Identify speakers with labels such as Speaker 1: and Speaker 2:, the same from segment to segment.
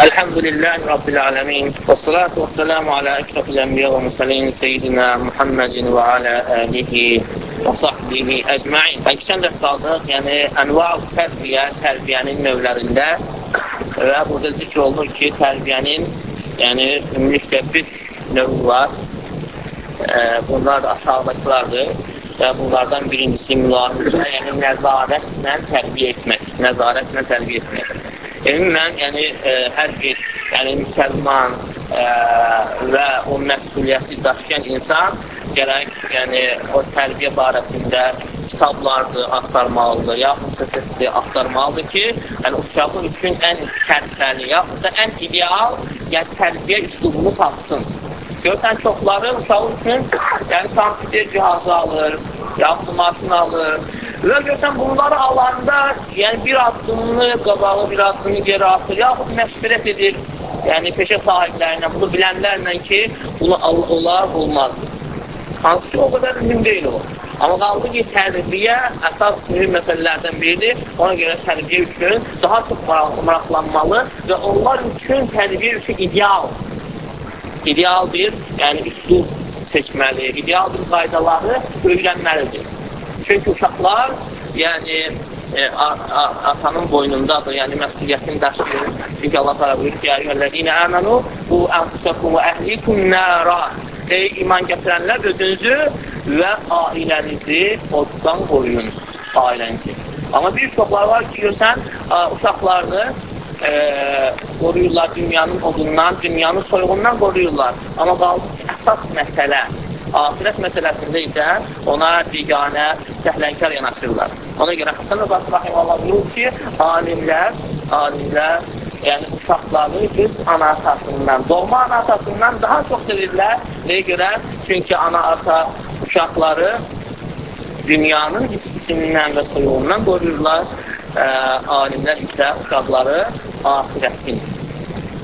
Speaker 1: Elhamdülillahi Rabbil alemin ve salatu ve selamu ala ekrafil enbiya ve musalin seyyidina Muhammedin ve ala alihi və sahbihi əcməin. Həqiqətən də saldıq, yəni ənval tərbiyə, tərbiyənin növlərində və burada zikr olunur ki, tərbiyənin yəni ümumilikdə bir növü var. E, bunlar da aşağıdakılardır və bunlardan birincisi mülahizə, yəni nəzarətlə tərbiyə etmək. Nəzarətlə tərbiyə etmək. Ümumən, yəni e, hər bir yəni, müsəlman e, və o məsuliyyəti daşıyan insan gərək yəni, o tərbiyə barəsində kitablardır, axtarmalıdır, yaxud səsidir, axtarmalıdır ki, yəni, uşağı üçün ən sərfəli, yaxud da ən ideal yəni, tərbiyə üslubunu tapsın. Görsən, çoxları uşağı üçün yəni, kompüter cihazı alır, yaxud maşın alır, Və görsən, bunları alanda, yəni bir addımını qabağı, bir addımını geri atır, yaxud məşvərət edir, yəni peşə sahiblərinə, bunu bilənlərlə ki, bunu olar, olmaz. Hansı ki, o qədər mühüm deyil o. Amma qaldı ki, tərbiyə əsas mühüm məsələlərdən biridir. Ona görə tərbiyə üçün daha çox maraqlanmalı və onlar üçün tərbiyə üçün ideal, ideal bir, yəni üslub seçməli, ideal bir qaydaları öyrənməlidir. Çünki uşaqlar, yəni, e, atanın boynundadır, yəni məsuliyyətini daşıyır. Çünki Allah təala buyurur ki, "Əyyuhellezine amenu bu anfusakum və əhlikum nara." Ey iman gətirənlər özünüzü və ailənizi oddan qoruyun, ailənizi. Amma bir çoxlar var ki, görsən, uşaqlarını e, qoruyurlar dünyanın odundan, dünyanın soyuğundan qoruyurlar. Amma qaldı ki, əsas məsələ Ahirət məsələsində isə ona biganə, səhlənkar yanaşırlar. Ona görə Həsən Rəbası Rahiməllah buyurur ki, alimlər, alimlər, yəni uşaqları öz ana atasından, doğma ana atasından daha çox sevirlər. Nəyə görə? Çünki ana ata uşaqları dünyanın istisindən və soyuğundan qoruyurlar. Ə, alimlər isə uşaqları ahirətin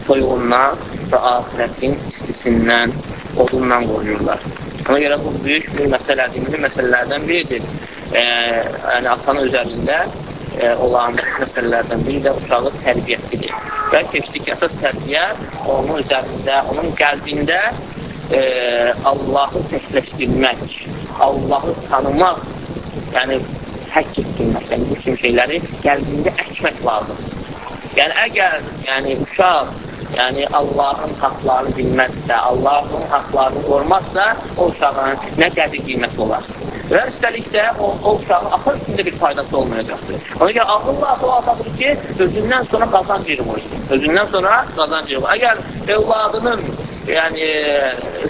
Speaker 1: soyuğundan və ahirətin istisindən, odundan qoruyurlar. Ona görə bu böyük bir məsələdir, mühüm məsələlərdən biridir. E, yəni, atanın üzərində e, olan məsələlərdən biri də uşağı tərbiyəsidir. Və keçdik əsas tərbiyə onun üzərində, onun qəlbində e, Allahı təkləşdirmək, Allahı tanımaq, yəni həkk etdirmək, yəni bu kimi şeyləri qəlbində əkmək lazım. Yəni, əgər yəni, uşaq yəni Allahın haqlarını bilməzsə, Allahın haqlarını qormazsa, o uşağın nə qədir qiyməti olar. Və üstəlik də o, o uşağın axır üçün də bir faydası olmayacaqdır. Ona görə ağılla o atadır ki, özündən sonra qazanc yığılır. Özündən sonra qazanc yığılır. Əgər evladının yəni,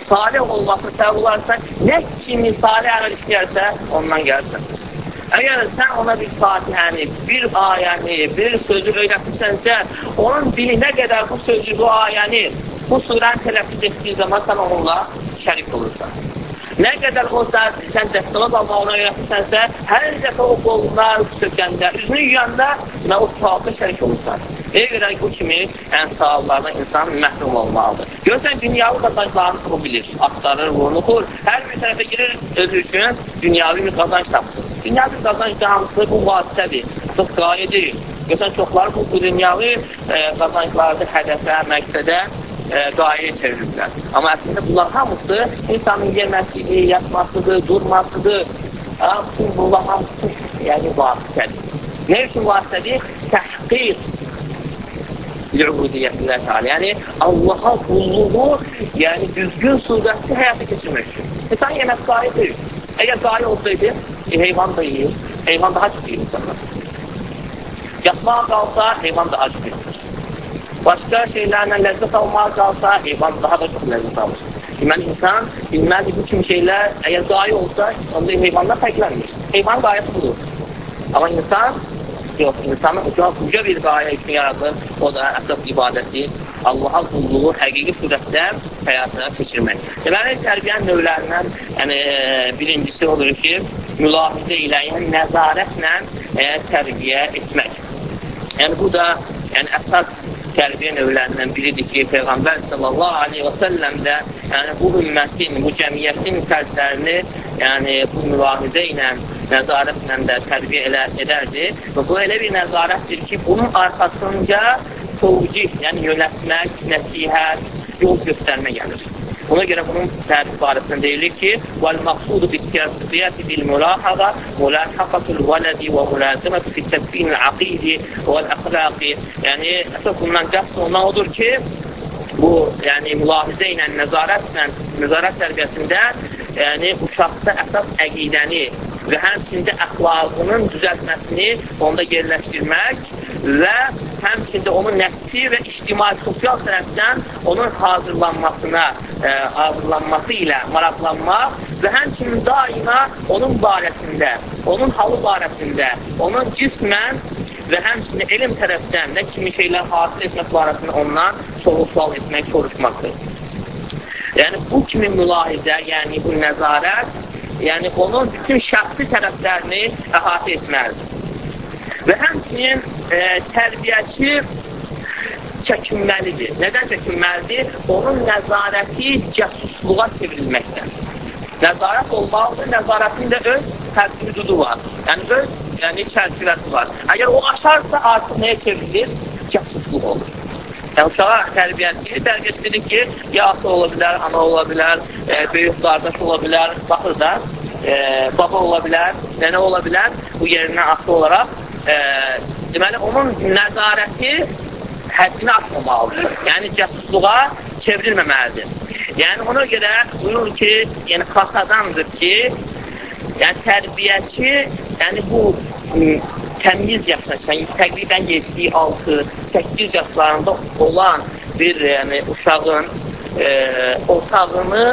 Speaker 1: salih olmasını səbəb olarsa, nə kimi salih əməl işləyərsə, ondan gəlsin. Əgər sən ona bir fatihəni, bir ayəni, bir sözü öyrətirsənsə, onun dilinə qədər bu sözü, bu ayəni, bu surəni tələffüz etdiyi zaman sən onunla şərik olursan. Nə qədər o sən, sən dəstəmaz Allah ona öyrətirsənsə, hər dəfə o qoluna sökəndə, üzünü yuyanda və o saatda şərik olursan. Nəyə görə bu kimi ən sağlardan insan məhrum olmalıdır. Görsən, dünyavi qazanclarını çox bilir, axtarır, vurnuxur, hər bir tərəfə girir özü üçün dünyavi bir qazanc tapsın. Dünyavi qazanc da hamısı bu vasitədir, çox qayə deyil. Görsən, çoxları bu, bu dünyavi e, qazanclarda hədəfə, məqsədə e, qayəyə çevirirlər. Amma əslində bunlar hamısı insanın yeməsidir, yatmasıdır, durmasıdır. Bütün bunlar hamısı yəni vasitədir. Nə üçün vasitədir? Təhqiq li'ubudiyyətillah Teala. Yəni, Allaha qulluğu, yəni düzgün surətli həyata keçirmək üçün. İnsan yemək deyil. Əgər qayə olsaydı, e, heyvan da yiyir. Heyvan daha çox yiyir insanlar. Yatmağa qalsa, heyvan daha çox yiyir. Başqa şeylərlə ləzzət almağa qalsa, heyvan daha da çox ləzzət alır. Deməli, insan bilməli bu kimi şeylər, əgər qayə olsa, onda heyvanlar fərqlənmir. Heyvan qayəsi budur. Amma insan yox, insanı uca, uca bir qayə üçün yaradır. O da əsas ibadəti, Allaha qulluğu həqiqi surətdə həyatına keçirmək. Deməli, tərbiyənin növlərindən yəni, birincisi odur ki, mülahizə ilə, yəni nəzarətlə e, tərbiyə etmək. Yəni, bu da yəni, əsas tərbiyə növlərindən biridir ki, Peyğəmbər sallallahu aleyhi və səlləm də yəni, bu ümmətin, bu cəmiyyətin fərzlərini yəni, bu mülahizə ilə, nəzarətlə də tərbiyə elə, edərdi. Və bu elə bir nəzarətdir ki, bunun arxasınca təvcih, yəni yönətmək, nəsihət, yol göstərmə gəlir. Buna görə bunun tərif barəsində deyilir ki, وَالْمَقْصُودُ بِالتَّرْبِيَةِ بِالْمُلَاحَظَةِ مُلَاحَقَةُ الْوَلَدِ وَمُلَازَمَةُ فِي التَّدْبِينِ الْعَقِيدِ وَالْأَخْلَاقِ Yəni, əsas bundan qəsd ondan odur ki, bu, yəni mülahizə ilə, nəzarətlə, nəzarət tərbiyəsində, yəni uşaqda əsas əqidəni və həmçində əxlaqının düzəltməsini onda yerləşdirmək və həmçində onun nəfsi və ictimai sosial tərəfdən onun hazırlanmasına, e, hazırlanması ilə maraqlanmaq və həmçinin daima onun barəsində, onun halı barəsində, onun cismən və həmçinin elm tərəfdən nə kimi şeylər hasil etmək barəsində ondan soru-sual etmək, soruşmaqdır. Yəni, bu kimi mülahizə, yəni bu nəzarət yəni onun bütün şəxsi tərəflərini əhatə etməlidir. Və həmçinin e, tərbiyəçi çəkinməlidir. Nədən çəkinməlidir? Onun nəzarəti cəsusluğa çevrilməkdən. Nəzarət olmalıdır, nəzarətin də öz həddudu var. Yəni, öz yəni, çərçivəsi var. Əgər o aşarsa, artıq nəyə çevrilir? Cəsusluq olur. Yəni, uşağa tərbiyəçi, tərbiyəçidir ki, ya ata ola bilər, ana ola bilər, e, böyük qardaş ola bilər, baxır da, e, baba ola bilər, nənə ola bilər, bu yerindən aslı olaraq, e, deməli, onun nəzarəti həddini atmamalıdır. Yəni, cəsusluğa çevrilməməlidir. Yəni, ona görə buyurur ki, yəni, xasadandır ki, yəni, tərbiyəçi, yəni, bu təmiz yaşaşan, təqribən 7-6, 8 yaşlarında olan bir yəni, uşağın e, otağını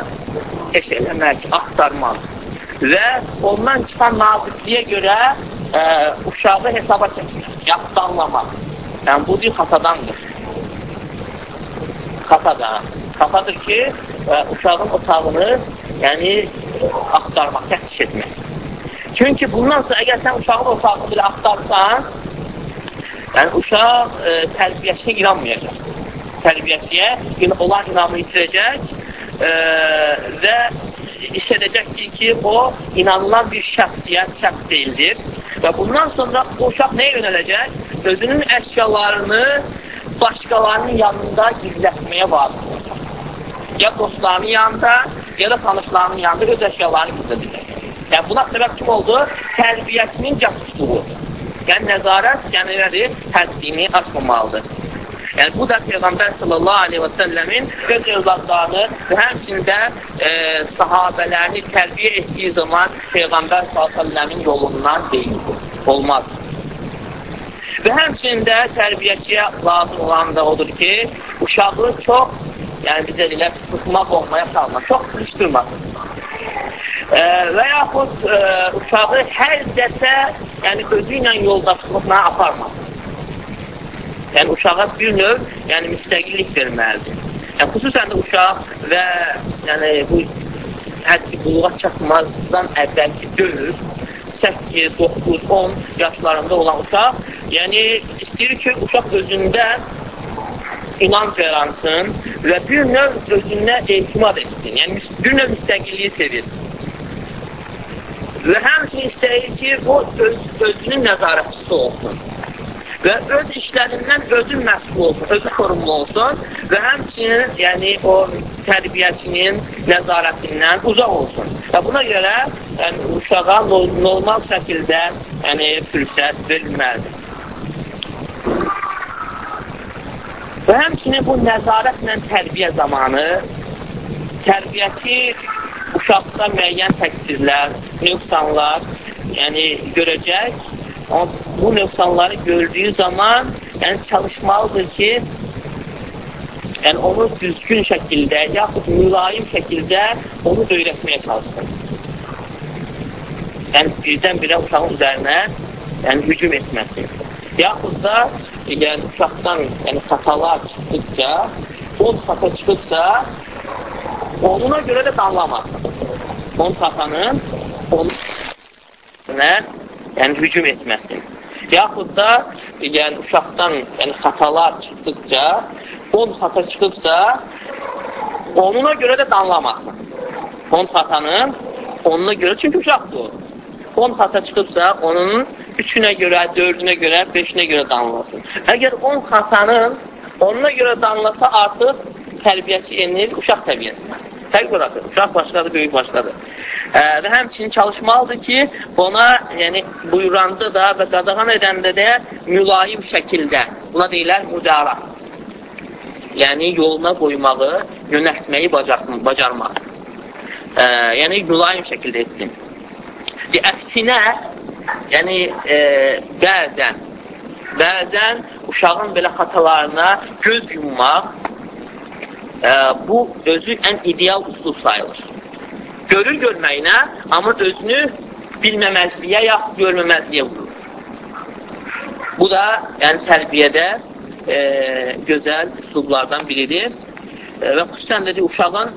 Speaker 1: eş eləmək, axtarmaq və ondan çıxan nazibliyə görə e, uşağı hesaba çəkmək, yaxud danlamaq. Yəni, bu bir xatadandır. Xatadan. Xatadır ki, e, uşağın otağını yəni, axtarmaq, təhkiş etmək. Çünki bundan sonra əgər sən uşağın otağını belə axtarsan, yəni uşaq e, tərbiyəçiyə inanmayacaq. Tərbiyəçiyə olan inamı itirəcək e, və hiss edəcəkdir ki, o inanılan bir şəxsiyyət, şəxs deyildir. Və bundan sonra o uşaq nəyə yönələcək? Özünün əşyalarını başqalarının yanında gizlətməyə vacib olacaq. Ya dostlarının yanında, ya da tanışlarının yanında öz əşyalarını gizlədəcək. Yəni, buna səbəb kim oldu? Tərbiyəsinin casusluğu. Yəni, nəzarət, yəni nədir? Həddini açmamalıdır. Yəni, bu da Peyğəmbər sallallahu aleyhi və səlləmin öz övladlarını və həmçində e, sahabələrini tərbiyə etdiyi zaman Peyğəmbər sallallahu aleyhi və səlləmin yolundan deyildir. Olmaz. Və həmçində tərbiyəçiyə lazım olan da odur ki, uşağı çox, yəni bizə deyilər, sıxmaq olmaya salma, çox sıxışdırmasın e, və yaxud e, uşağı hər dəsə yəni özü ilə yoldaşlıqla aparmasın. Yəni uşağa bir növ yəni müstəqillik verməlidir. Yəni, xüsusən də uşaq və yəni, bu həddi buluğa çatmazdan əvvəlki dövr 8, 9, 10 yaşlarında olan uşaq, yəni istəyir ki, uşaq özündə inanc yaransın və bir növ özünə etimad etsin. Yəni, bir növ müstəqilliyi sevir. Və həmçinin istəyir ki, o öz, özünün nəzarətçisi olsun və öz işlərindən özü məsul olsun, özü sorumlu olsun və həmçinin yəni, o tərbiyəçinin nəzarətindən uzaq olsun. Və buna görə yəni, uşağa normal şəkildə yəni, fürsət verilməlidir. Və həmçinin bu nəzarətlə tərbiyə zamanı tərbiyəçi uşaqda müəyyən təqsirlər, nöqsanlar yəni, görəcək. Amma bu nöqsanları gördüyü zaman yəni, çalışmalıdır ki, yəni, onu düzgün şəkildə, yaxud mülayim şəkildə onu öyrətməyə çalışsın. Yəni, birdən-birə uşağın üzərinə yəni, hücum etməsin. Yaxud da yəni, uşaqdan yəni, xatalar çıxdıqca, 10 xata çıxıbsa, Onuna görə də danlamasın. Onun xatanın onun yəni hücum etməsin. Yaxud da yəni uşaqdan yəni xatalar çıxdıqca, 10 xata çıxıbsa, onuna görə də danlamasın. 10 xatanın onuna görə, çünki uşaqdır o. 10 xata çıxıbsa, onun 3-ünə görə, 4-ünə görə, 5-inə görə danlasın. Əgər 10 xatanın Onuna görə danlasa artıq tərbiyəçi enir uşaq tərbiyəsinə. Fərq buraxır. Uşaq başqadır, böyük başqadır. Ə, və həmçinin çalışmalıdır ki, ona yəni, buyuranda da və qadağan edəndə də mülayim şəkildə, buna deyilər müdara. Yəni, yoluna qoymağı, yönətməyi bacarmaq. Ə, yəni, mülayim şəkildə etsin. Əksinə, yəni, e, bəzən, bəzən uşağın belə xatalarına göz yummaq, e, bu özü ən ideal usul sayılır. Görür görməyinə, amma özünü bilməməzliyə yaxud görməməzliyə vurur. Bu da yəni tərbiyədə e, gözəl üslublardan biridir. E, və xüsusən də uşağın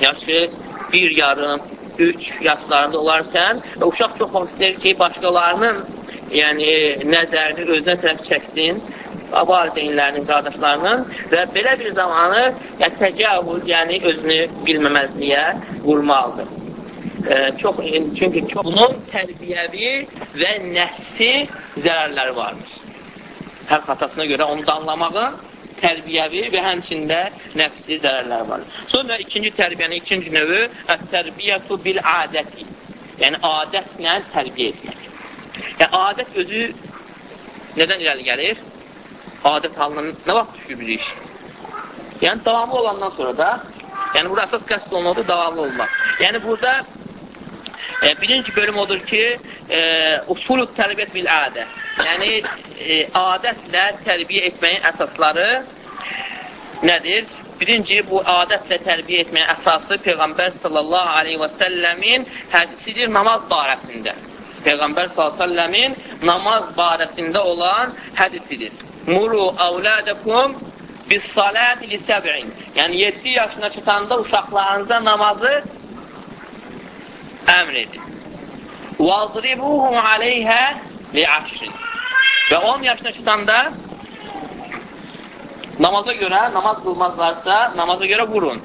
Speaker 1: yaşı bir yarım, üç yaşlarında olarkən və uşaq çox istəyir ki, başqalarının yəni, nəzərini özünə tərəf çəksin valideynlərinin, qardaşlarının və belə bir zamanı yəni, təcavüz, yəni özünü bilməməzliyə vurmalıdır. E, çox, çünki bunun tərbiyəvi və nəfsi zərərləri vardır. Hər xatasına görə onu danlamağın tərbiyəvi və həmçində nəfsi zərərləri var. Sonra ikinci tərbiyənin ikinci növü ət-tərbiyyətu bil adəti. Yəni adətlə tərbiyə etmək. Yəni adət özü nədən irəli gəlir? Adət halına nə vaxt düşür bir iş? Yəni davamlı olandan sonra da, yəni burada əsas qəsd olmalıdır, davamlı olmaq. Yəni burada e, birinci bölüm odur ki, e, usulü tərbiyyət bil adə. Yəni, e, adətlə tərbiyə etməyin əsasları nədir? Birinci, bu adətlə tərbiyə etməyin əsası Peyğəmbər sallallahu aleyhi və səlləmin hədisidir namaz barəsində. Peyğəmbər sallallahu aleyhi və səlləmin namaz barəsində olan hədisidir. Muru evlâdekum bis salâti li səb'in. Yəni 7 yaşına çatanda uşaqlarınıza namazı əmr edin. Vazribuhum aleyhə li aşrin. Və 10 yaşına çatanda namaza görə, namaz qılmazlarsa namaza görə vurun.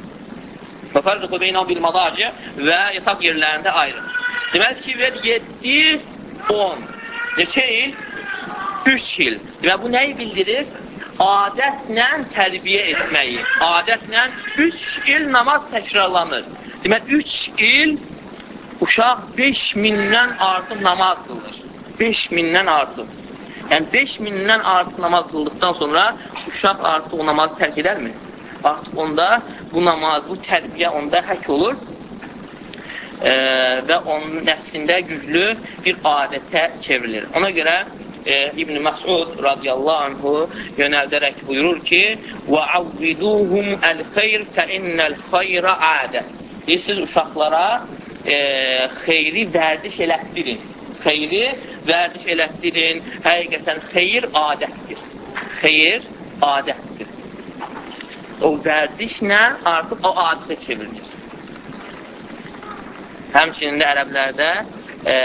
Speaker 1: Və fərqu beynə bil madaci və yataq yerlərində ayrın. Demək ki, ver 7 10. Neçə il? 3 il. Və bu nəyi bildirir? Adətlə tərbiyə etməyi. Adətlə 3 il namaz təkrarlanır. Demək, 3 il uşaq 5 mindən artıq namaz qılır. 5 mindən artıq. Yəni 5 mindən artıq namaz qıldıqdan sonra uşaq artıq o namazı tərk edərmi? Artıq onda bu namaz, bu tərbiyə onda hək olur e, və onun nəfsində güclü bir adətə çevrilir. Ona görə e, İbn Məsud radiyallahu anhu yönəldərək buyurur ki: "Və avviduhum el-xeyr fe innel xeyra adə." Deyirsiniz uşaqlara e, xeyri vərdiş elətdirin. Xeyri vərdiş elətdirin. Həqiqətən xeyir adətdir. Xeyir adətdir. O vərdişlə artıq o adətə çevrilir. Həmçinin də ərəblərdə e,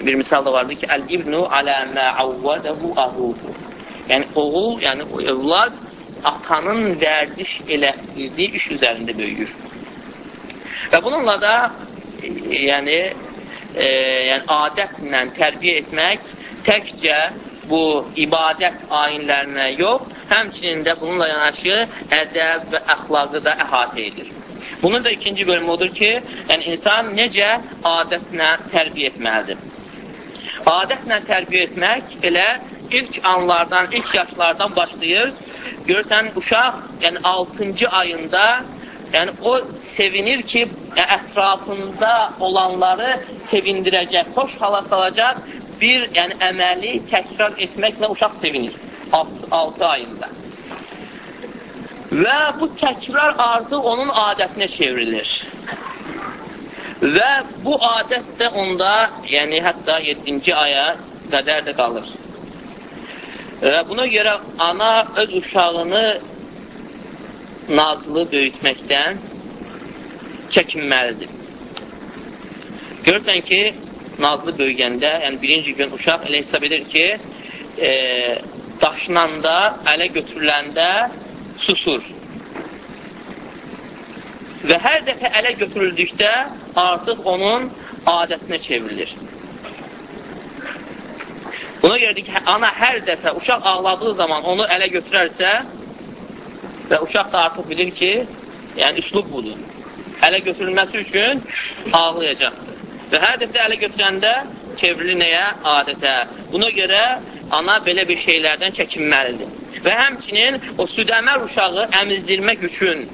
Speaker 1: bir misal da vardır ki, Əl-ibnu alə mə avvədəhu ahuhu. Yəni, oğul, yəni o övlad atanın vərdiş elətdirdiyi iş üzərində böyüyür. Və bununla da e, yəni, e, yəni adətlə tərbiyə etmək təkcə bu ibadət ayinlərinə yox, həmçinin də bununla yanaşı ədəb və əxlaqı da əhatə edir. Bunun da ikinci bölümü odur ki, yəni insan necə adətlə tərbiyə etməlidir. Adətlə tərbiyə etmək elə ilk anlardan, ilk yaşlardan başlayır. Görürsən, uşaq yəni 6-cı ayında Yəni, o sevinir ki, ətrafında olanları sevindirəcək, xoş hala salacaq bir yəni, əməli təkrar etməklə uşaq sevinir 6 ayında. Və bu təkrar artıq onun adətinə çevrilir. Və bu adət də onda, yəni hətta 7-ci aya qədər də qalır. Və buna görə ana öz uşağını nazlı böyütməkdən çəkinməlidir. Görürsən ki, nazlı böyüyəndə, yəni birinci gün uşaq elə hesab edir ki, e, daşınanda, ələ götürüləndə susur. Və hər dəfə ələ götürüldükdə artıq onun adətinə çevrilir. Buna görə ki, ana hər dəfə uşaq ağladığı zaman onu ələ götürərsə və uşaq da artıq bilir ki, yəni üslub budur. Ələ götürülməsi üçün ağlayacaqdır. Və hər dəfə ələ götürəndə çevrilir nəyə? Adətə. Buna görə ana belə bir şeylərdən çəkinməlidir. Və həmçinin o südəmər uşağı əmizdirmək üçün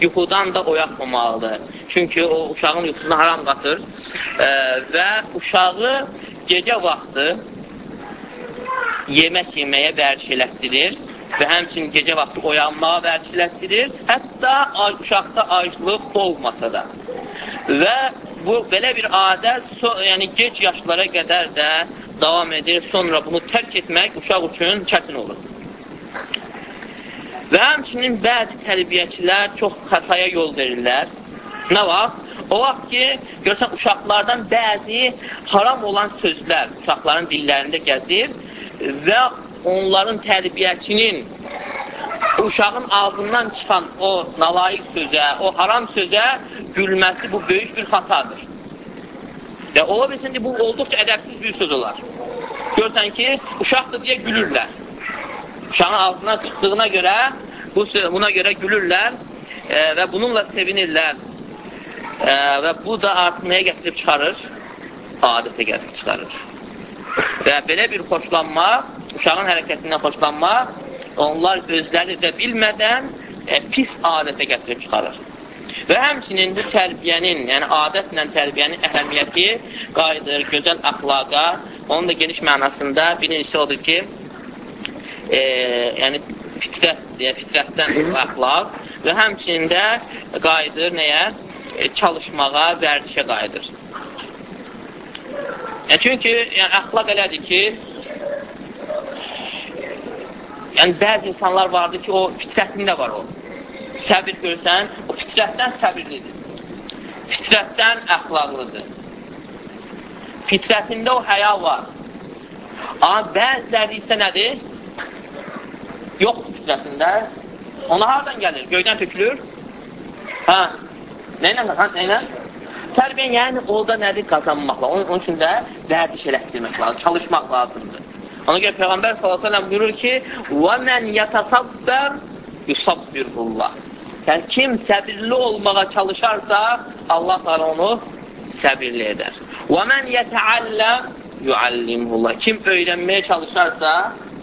Speaker 1: yuxudan da oyaqmamalıdır. Çünki o uşağın yuxusuna haram qatır e, və uşağı gecə vaxtı yemək yeməyə vərdiş elətdirir və həmçinin gecə vaxtı oyanmağa vərdiş elətdirir, hətta uşaqda aclıq olmasa da. Və bu belə bir adət so, yəni gec yaşlara qədər də davam edir. Sonra bunu tərk etmək uşaq üçün çətin olur. Və həmçinin bəzi tərbiyyəçilər çox xətaya yol verirlər. Nə vaxt? O vaxt ki, görsən, uşaqlardan bəzi haram olan sözlər uşaqların dillərində gəzir və onların tərbiyəçinin uşağın ağzından çıxan o nalayiq sözə, o haram sözə gülməsi bu böyük bir xatadır. Və ola bilsin ki, bu olduqca ədəbsiz bir söz olar. Görsən ki, uşaqdır deyə gülürlər. Uşağın ağzından çıxdığına görə bu, buna görə gülürlər e, və bununla sevinirlər. E, və bu da artıq nəyə gətirib çıxarır? Adətə gətirib çıxarır. Və belə bir xoşlanma, uşağın hərəkətindən xoşlanma, onlar özləri də bilmədən e, pis adətə gətirib çıxarır. Və həmçinin bu tərbiyənin, yəni adətlə tərbiyənin əhəmiyyəti qayıdır gözəl əxlaqa. Onun da geniş mənasında birincisi odur ki, e, yəni fitrət, deyə, fitrətdən əxlaq və həmçinin də qayıdır nəyə? E, çalışmağa, vərdişə qayıdır. Yəni, çünki yəni, əxlaq elədir ki, yəni bəzi insanlar vardır ki, o fitrətində var o. Səbir görsən, o fitrətdən səbirlidir. Fitrətdən əxlaqlıdır. Fitrətində o həya var. Amma bəziləri isə nədir? Yoxdur fitrətində. Ona haradan gəlir? Göydən tökülür? Hə? Nə ilə? Hə, nə ilə? Tərbiyə, yəni orada nədir? Qazanmaqla. Onun, onun üçün də vərdiş elətdirmək lazım, çalışmaq lazımdır. Ona görə Peyğəmbər s.ə.v buyurur ki, وَمَنْ يَتَصَبَّرْ يُصَبِّرْهُ Yəni, kim səbirli olmağa çalışarsa, Allah da onu səbirli edər. وَمَنْ يَتَعَلَّمْ يُعَلِّمْهُ Kim öyrənməyə çalışarsa,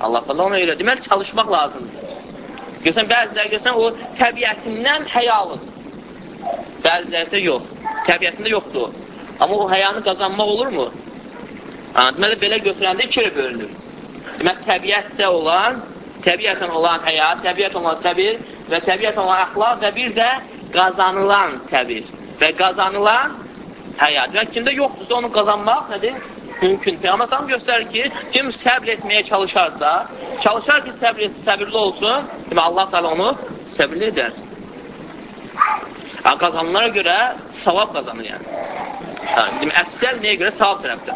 Speaker 1: Allah da onu öyrə. Deməli, çalışmaq lazımdır. Görsən, bəziləri görsən, o təbiətindən həyalıdır. Bəziləri isə yox. Təbiətində yoxdur. Amma o həyanı qazanmaq olurmu? Deməli, belə götürəndə ikiyə bölünür. Deməli, təbiətdə olan, təbiətən olan həya, təbiət olan səbir və təbiət olan əxlaq və bir də qazanılan səbir və qazanılan həya. Demək, kimdə yoxdursa onu qazanmaq nədir? Mümkün. Peyğəmbər sallam göstərir ki, kim səbr etməyə çalışarsa, çalışar ki, səbr etsin, səbirli olsun, demək, Allah da onu səbirli edər. Qazanlara görə savab qazanır yəni. Hə, demək, əksər nəyə görə? Savab tərəfdir.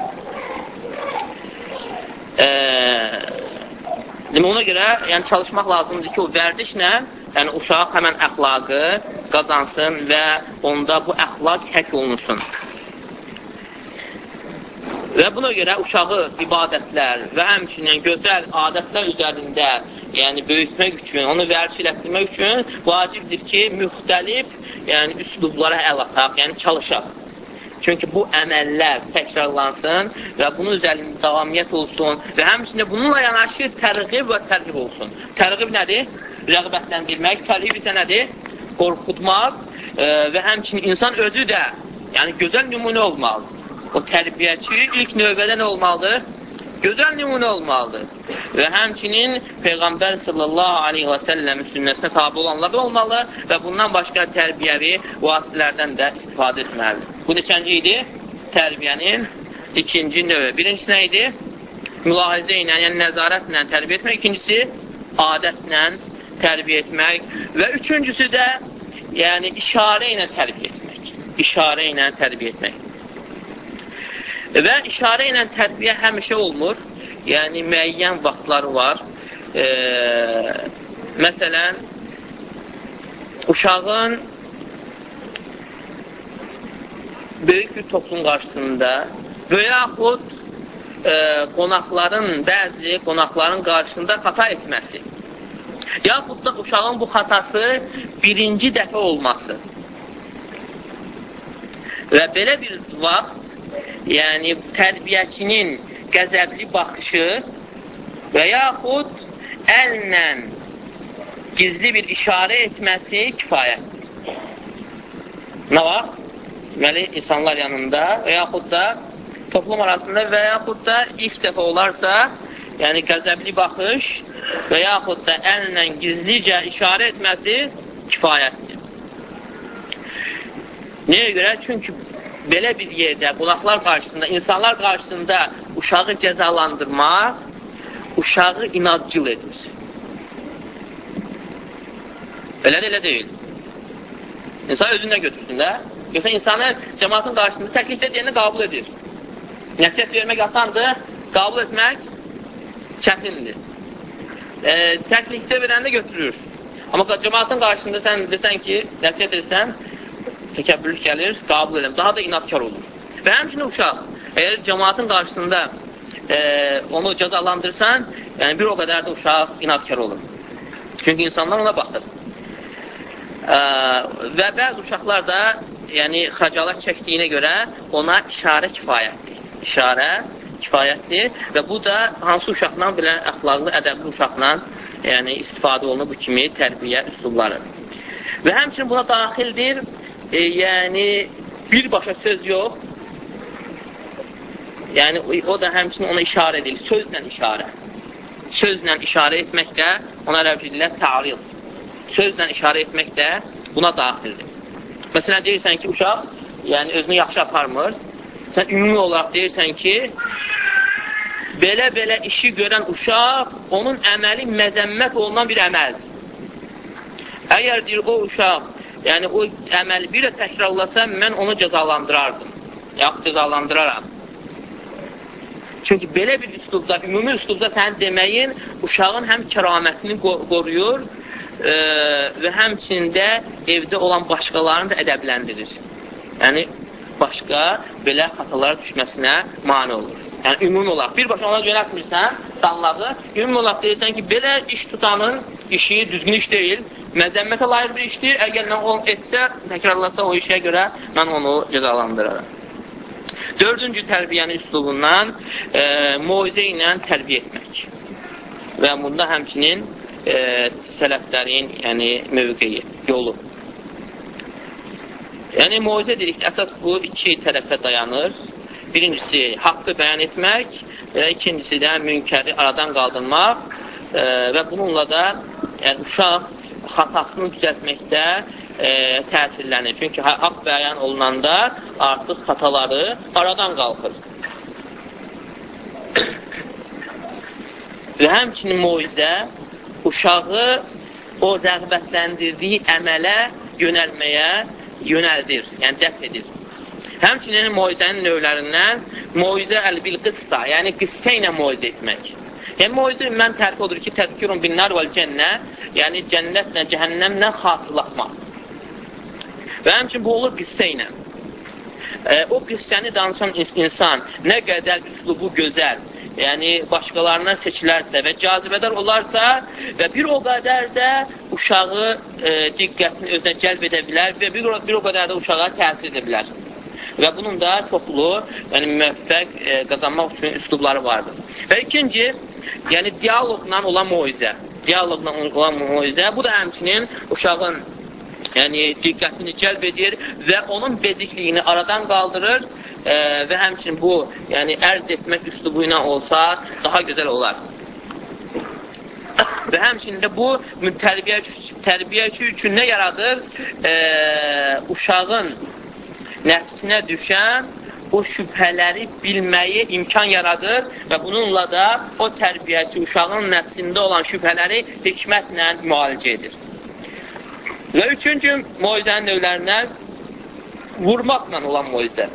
Speaker 1: E, demək, ona görə yəni, çalışmaq lazımdır ki, o vərdişlə yəni, uşaq həmən əxlaqı qazansın və onda bu əxlaq hək olunsun. Və buna görə uşağı ibadətlər və həmçinin gözəl adətlər üzərində yəni böyütmək üçün, onu vərçilətdirmək üçün vacibdir ki, müxtəlif yəni üslublara əl ataq, yəni çalışaq. Çünki bu əməllər təkrarlansın və bunun üzərində davamiyyət olsun və həmçində bununla yanaşı tərğib və tərğib olsun. Tərğib nədir? Rəğbətləndirmək. Tərğib isə nədir? Qorxutmaq e, və həmçinin insan özü də yəni gözəl nümunə olmalıdır. O tərbiyəçi ilk növbədə nə olmalıdır? Gözəl nümunə olmalıdır. Və həmçinin Peyğəmbər sallallahu aleyhi və səlləm sünnəsinə tabi olanlar da olmalı və bundan başqa tərbiyəvi vasitələrdən də istifadə etməlidir. Bu neçənci idi? Tərbiyənin ikinci növü. Birincisi nə idi? Mülahizə ilə, yəni nəzarətlə tərbiyə etmək. İkincisi, adətlə tərbiyə etmək. Və üçüncüsü də, yəni işarə ilə tərbiyə etmək. İşarə ilə tərbiyə etmək. Və işarə ilə tərbiyə həmişə olmur. Yəni, müəyyən vaxtları var. E, məsələn, uşağın böyük bir toplum qarşısında və yaxud e, qonaqların, bəzi qonaqların qarşısında xata etməsi. Yaxud da uşağın bu xatası birinci dəfə olması. Və belə bir vaxt, yəni tərbiyəçinin qəzəbli baxışı və yaxud əllə gizli bir işarə etməsi kifayətdir. Nə vaxt? Deməli, insanlar yanında və yaxud da toplum arasında və yaxud da ilk dəfə olarsa, yəni qəzəbli baxış və yaxud da əllə gizlicə işarə etməsi kifayətdir. Nəyə görə? Çünki belə bir yerdə, qulaqlar qarşısında, insanlar qarşısında uşağı cəzalandırmaq uşağı inadcıl edir. Elə də elə deyil. İnsan özündən götürsün də. Yoxsa insanı cəmatın qarşısında təklifdə deyəni qabul edir. Nəsiyyət vermək asandır, qabul etmək çətindir. E, təklifdə verəndə götürür. Amma cəmatın qarşısında sən desən ki, nəsiyyət etsən, təkəbbürlük gəlir, qabul edəm. Daha da inadkar olur. Və həmçinin uşaq, əgər cəmatın qarşısında e, onu cəzalandırsan, yəni bir o qədər də uşaq inadkar olur. Çünki insanlar ona baxır. E, və bəzi uşaqlar da yəni xəcalat çəkdiyinə görə ona işarə kifayətdir. İşarə kifayətdir və bu da hansı uşaqla belə əxlaqlı, ədəbli uşaqla yəni istifadə olunur bu kimi tərbiyə üslubları. Və həmçinin buna daxildir e, yəni birbaşa söz yox, yəni o da həmçinin ona işarə edilir, sözlə işarə. Sözlə işarə etmək də ona deyilər ta'ril. Sözlə işarə etmək də buna daxildir. Məsələn, deyirsən ki, uşaq yəni özünü yaxşı aparmır. Sən ümumi olaraq deyirsən ki, belə-belə işi görən uşaq, onun əməli məzəmmət olunan bir əməldir. Əgər deyir, o uşaq yəni o əməli bir də təkrarlasa, mən onu cəzalandırardım. Yaxud cəzalandıraram. Çünki belə bir üslubda, ümumi üslubda sənin deməyin uşağın həm kəramətini qoruyur e, və həmçində evdə olan başqalarını da ədəbləndirir. Yəni, başqa belə xatalara düşməsinə mani olur. Yəni, ümumi olaraq. Birbaşa ona yönətmirsən, danlağı, ümumi olaraq deyirsən ki, belə iş tutanın işi düzgün iş deyil, məzəmmətə layiq bir işdir. Əgər mən onu etsə, təkrarlasa o işə görə mən onu cəzalandıraram. Dördüncü tərbiyənin üslubundan e, moizə ilə tərbiyə etmək. Və bunda həmçinin e, sələflərin yəni, mövqeyi, yolu. Yəni, moizə dedik, əsas bu iki tərəfə dayanır. Birincisi, haqqı bəyan etmək və ikincisi də münkəri aradan qaldırmaq e, və bununla da yəni, uşaq xatasını düzəltməkdə e, təsirlənir. Çünki haqq bəyan olunanda artıq xataları aradan qalxır. Və həmçinin moizə uşağı o rəğbətləndirdiyi əmələ yönəlməyə yönəldir, yəni cəhd edir. Həmçinin moizənin növlərindən moizə əl-bil qıssa, yəni qıssə ilə moizə etmək. Yəni, moizə mən tərif odur ki, təzkirun binnar vəl cənnə, yəni cənnətlə, cəhənnəmlə xatırlatmaq. Və həmçin bu olur qissə ilə. E, o qissəni danışan insan nə qədər üslubu gözəl, yəni başqalarından seçilərsə və cazibədar olarsa və bir o qədər də uşağı e, diqqətini özünə cəlb edə bilər və bir, bir o qədər də uşağa təsir edə bilər. Və bunun da çoxlu, yəni müvəffəq e, qazanmaq üçün üslubları vardır. Və ikinci, yəni dialoqla olan moizə. Dialoqla olan moizə, bu da həmçinin uşağın yəni diqqətini cəlb edir və onun bezikliyini aradan qaldırır e, və həmçinin bu, yəni ərz etmək üslubu ilə olsa daha gözəl olar. Və həmçində bu tərbiyə, tərbiyəçi üçün nə yaradır? E, uşağın nəfsinə düşən o şübhələri bilməyi imkan yaradır və bununla da o tərbiyəçi uşağın nəfsində olan şübhələri hikmətlə müalicə edir. Və üçüncü moizənin növlərindən vurmaqla olan moizə.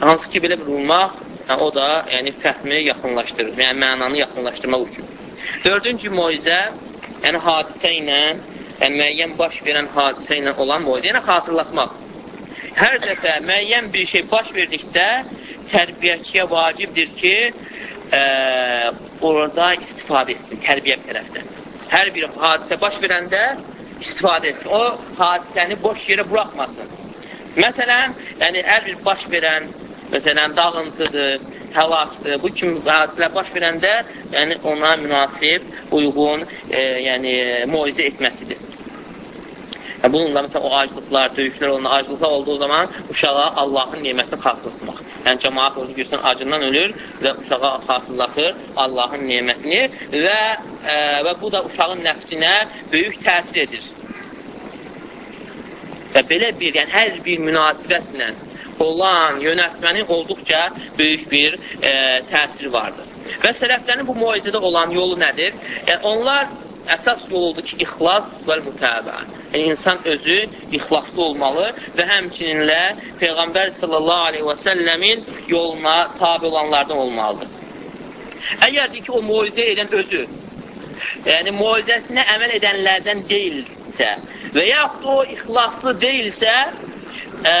Speaker 1: Hansı ki, belə bir vurmaq, yəni, o da yəni, fəhmi yaxınlaşdırır, yəni mənanı yaxınlaşdırmaq üçün. Dördüncü moizə, yəni hadisə ilə yəni müəyyən baş verən hadisə ilə olan moizə, yəni xatırlatmaq. hər dəfə müəyyən bir şey baş verdikdə tərbiyəçiyə vacibdir ki, ə, orada istifadə etsin, tərbiyə tərəfdən. Hər bir hadisə baş verəndə istifadə etsin. O hadisəni boş yerə buraxmasın. Məsələn, yəni hər bir baş verən, məsələn, dağıntıdır, həlakdır, bu kimi hadisələr baş verəndə, yəni ona münasib, uyğun, e, yəni muizə etməsidir. Yəni, bununla məsələn, o aclıqlar, döyüşlər olan aclıqlar olduğu zaman uşağa Allahın nemətini xatırlatmaq. Yəni, cəmaat özü görsən acından ölür və uşağa xatırlatır Allahın nemətini və, e, və bu da uşağın nəfsinə böyük təsir edir. Və belə bir, yəni hər bir münasibətlə olan yönətmənin olduqca böyük bir e, təsiri vardır. Və sələflərin bu muayizədə olan yolu nədir? Yəni, onlar əsas yoludur ki, ixlas və mütəbə. Yəni, insan özü ixlaslı olmalı və həmçininlə Peyğəmbər sallallahu aleyhi və səlləmin yoluna tabi olanlardan olmalıdır. Əgər ki, o muizə edən özü, yəni muizəsinə əməl edənlərdən deyilsə və yaxud o ixlaslı deyilsə, ə,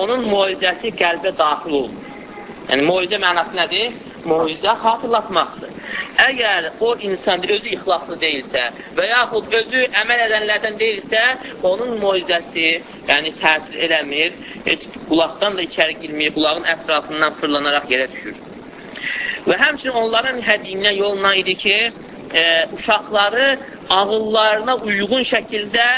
Speaker 1: onun muizəsi qəlbə daxil olmur. Yəni, muizə mənası nədir? Muizə xatırlatmaqdır. Əgər o insan özü ixlaslı deyilsə və yaxud özü əməl edənlərdən deyilsə, onun moizəsi, yəni təsir eləmir, heç qulaqdan da içəri girmir, qulağın ətrafından fırlanaraq yerə düşür. Və həmçinin onların hədiyinə yolla idi ki, e, uşaqları ağıllarına uyğun şəkildə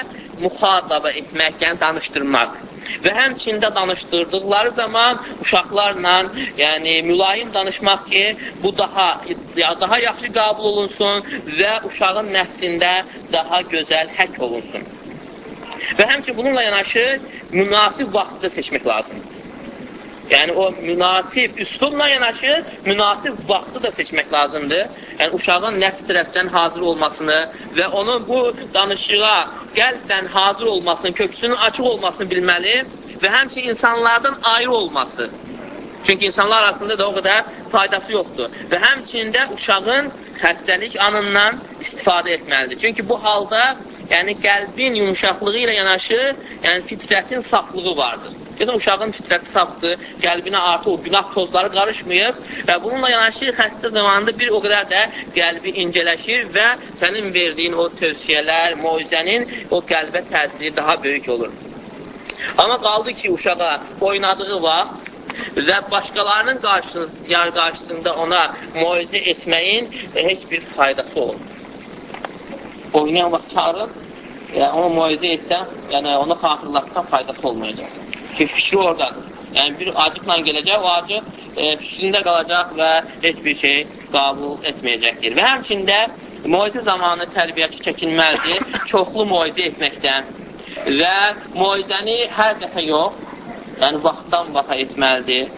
Speaker 1: müxadaba etmək, yəni danışdırmaq və həmçində danışdırdıqları zaman uşaqlarla, yəni mülayim danışmaq ki, bu daha ya, daha yaxşı qəbul olunsun və uşağın nəfsində daha gözəl həkk olunsun. Və həmçin bununla yanaşı münasib vaxtı seçmək lazımdır. Yəni, o münasib üslubla yanaşı, münasib vaxtı da seçmək lazımdır. Yəni, uşağın nəfs tərəfdən hazır olmasını və onun bu danışığa qəlbdən hazır olmasını, köksünün açıq olmasını bilməli və həmçin insanlardan ayrı olması. Çünki insanlar arasında da o qədər faydası yoxdur. Və həmçində uşağın xəstəlik anından istifadə etməlidir. Çünki bu halda yəni qəlbin yumuşaqlığı ilə yanaşı, yəni fitrətin saflığı vardır. Görün, uşağın fitrəti safdır, qəlbinə artıq o günah tozları qarışmayıb və bununla yanaşı xəstə zamanında bir o qədər də qəlbi incələşir və sənin verdiyin o tövsiyələr, moizənin o qəlbə təsiri daha böyük olur. Amma qaldı ki, uşağa oynadığı vaxt və başqalarının qarşısında, yəni qarşısında ona moizə etməyin heç bir faydası olmur. Oynayan vaxt çağırıb, yəni, ona moizə etsən, yəni ona xatırlatsan faydası olmayacaq fikri oradadır. Yəni, bir acıqla gələcək, o acıq e, fikrində qalacaq və heç bir şey qabul etməyəcəkdir. Və həmçində müayizə zamanı tərbiyəçi çəkinməlidir, çoxlu müayizə etməkdən və müayizəni hər dəfə yox, yəni vaxtdan vaxta etməlidir.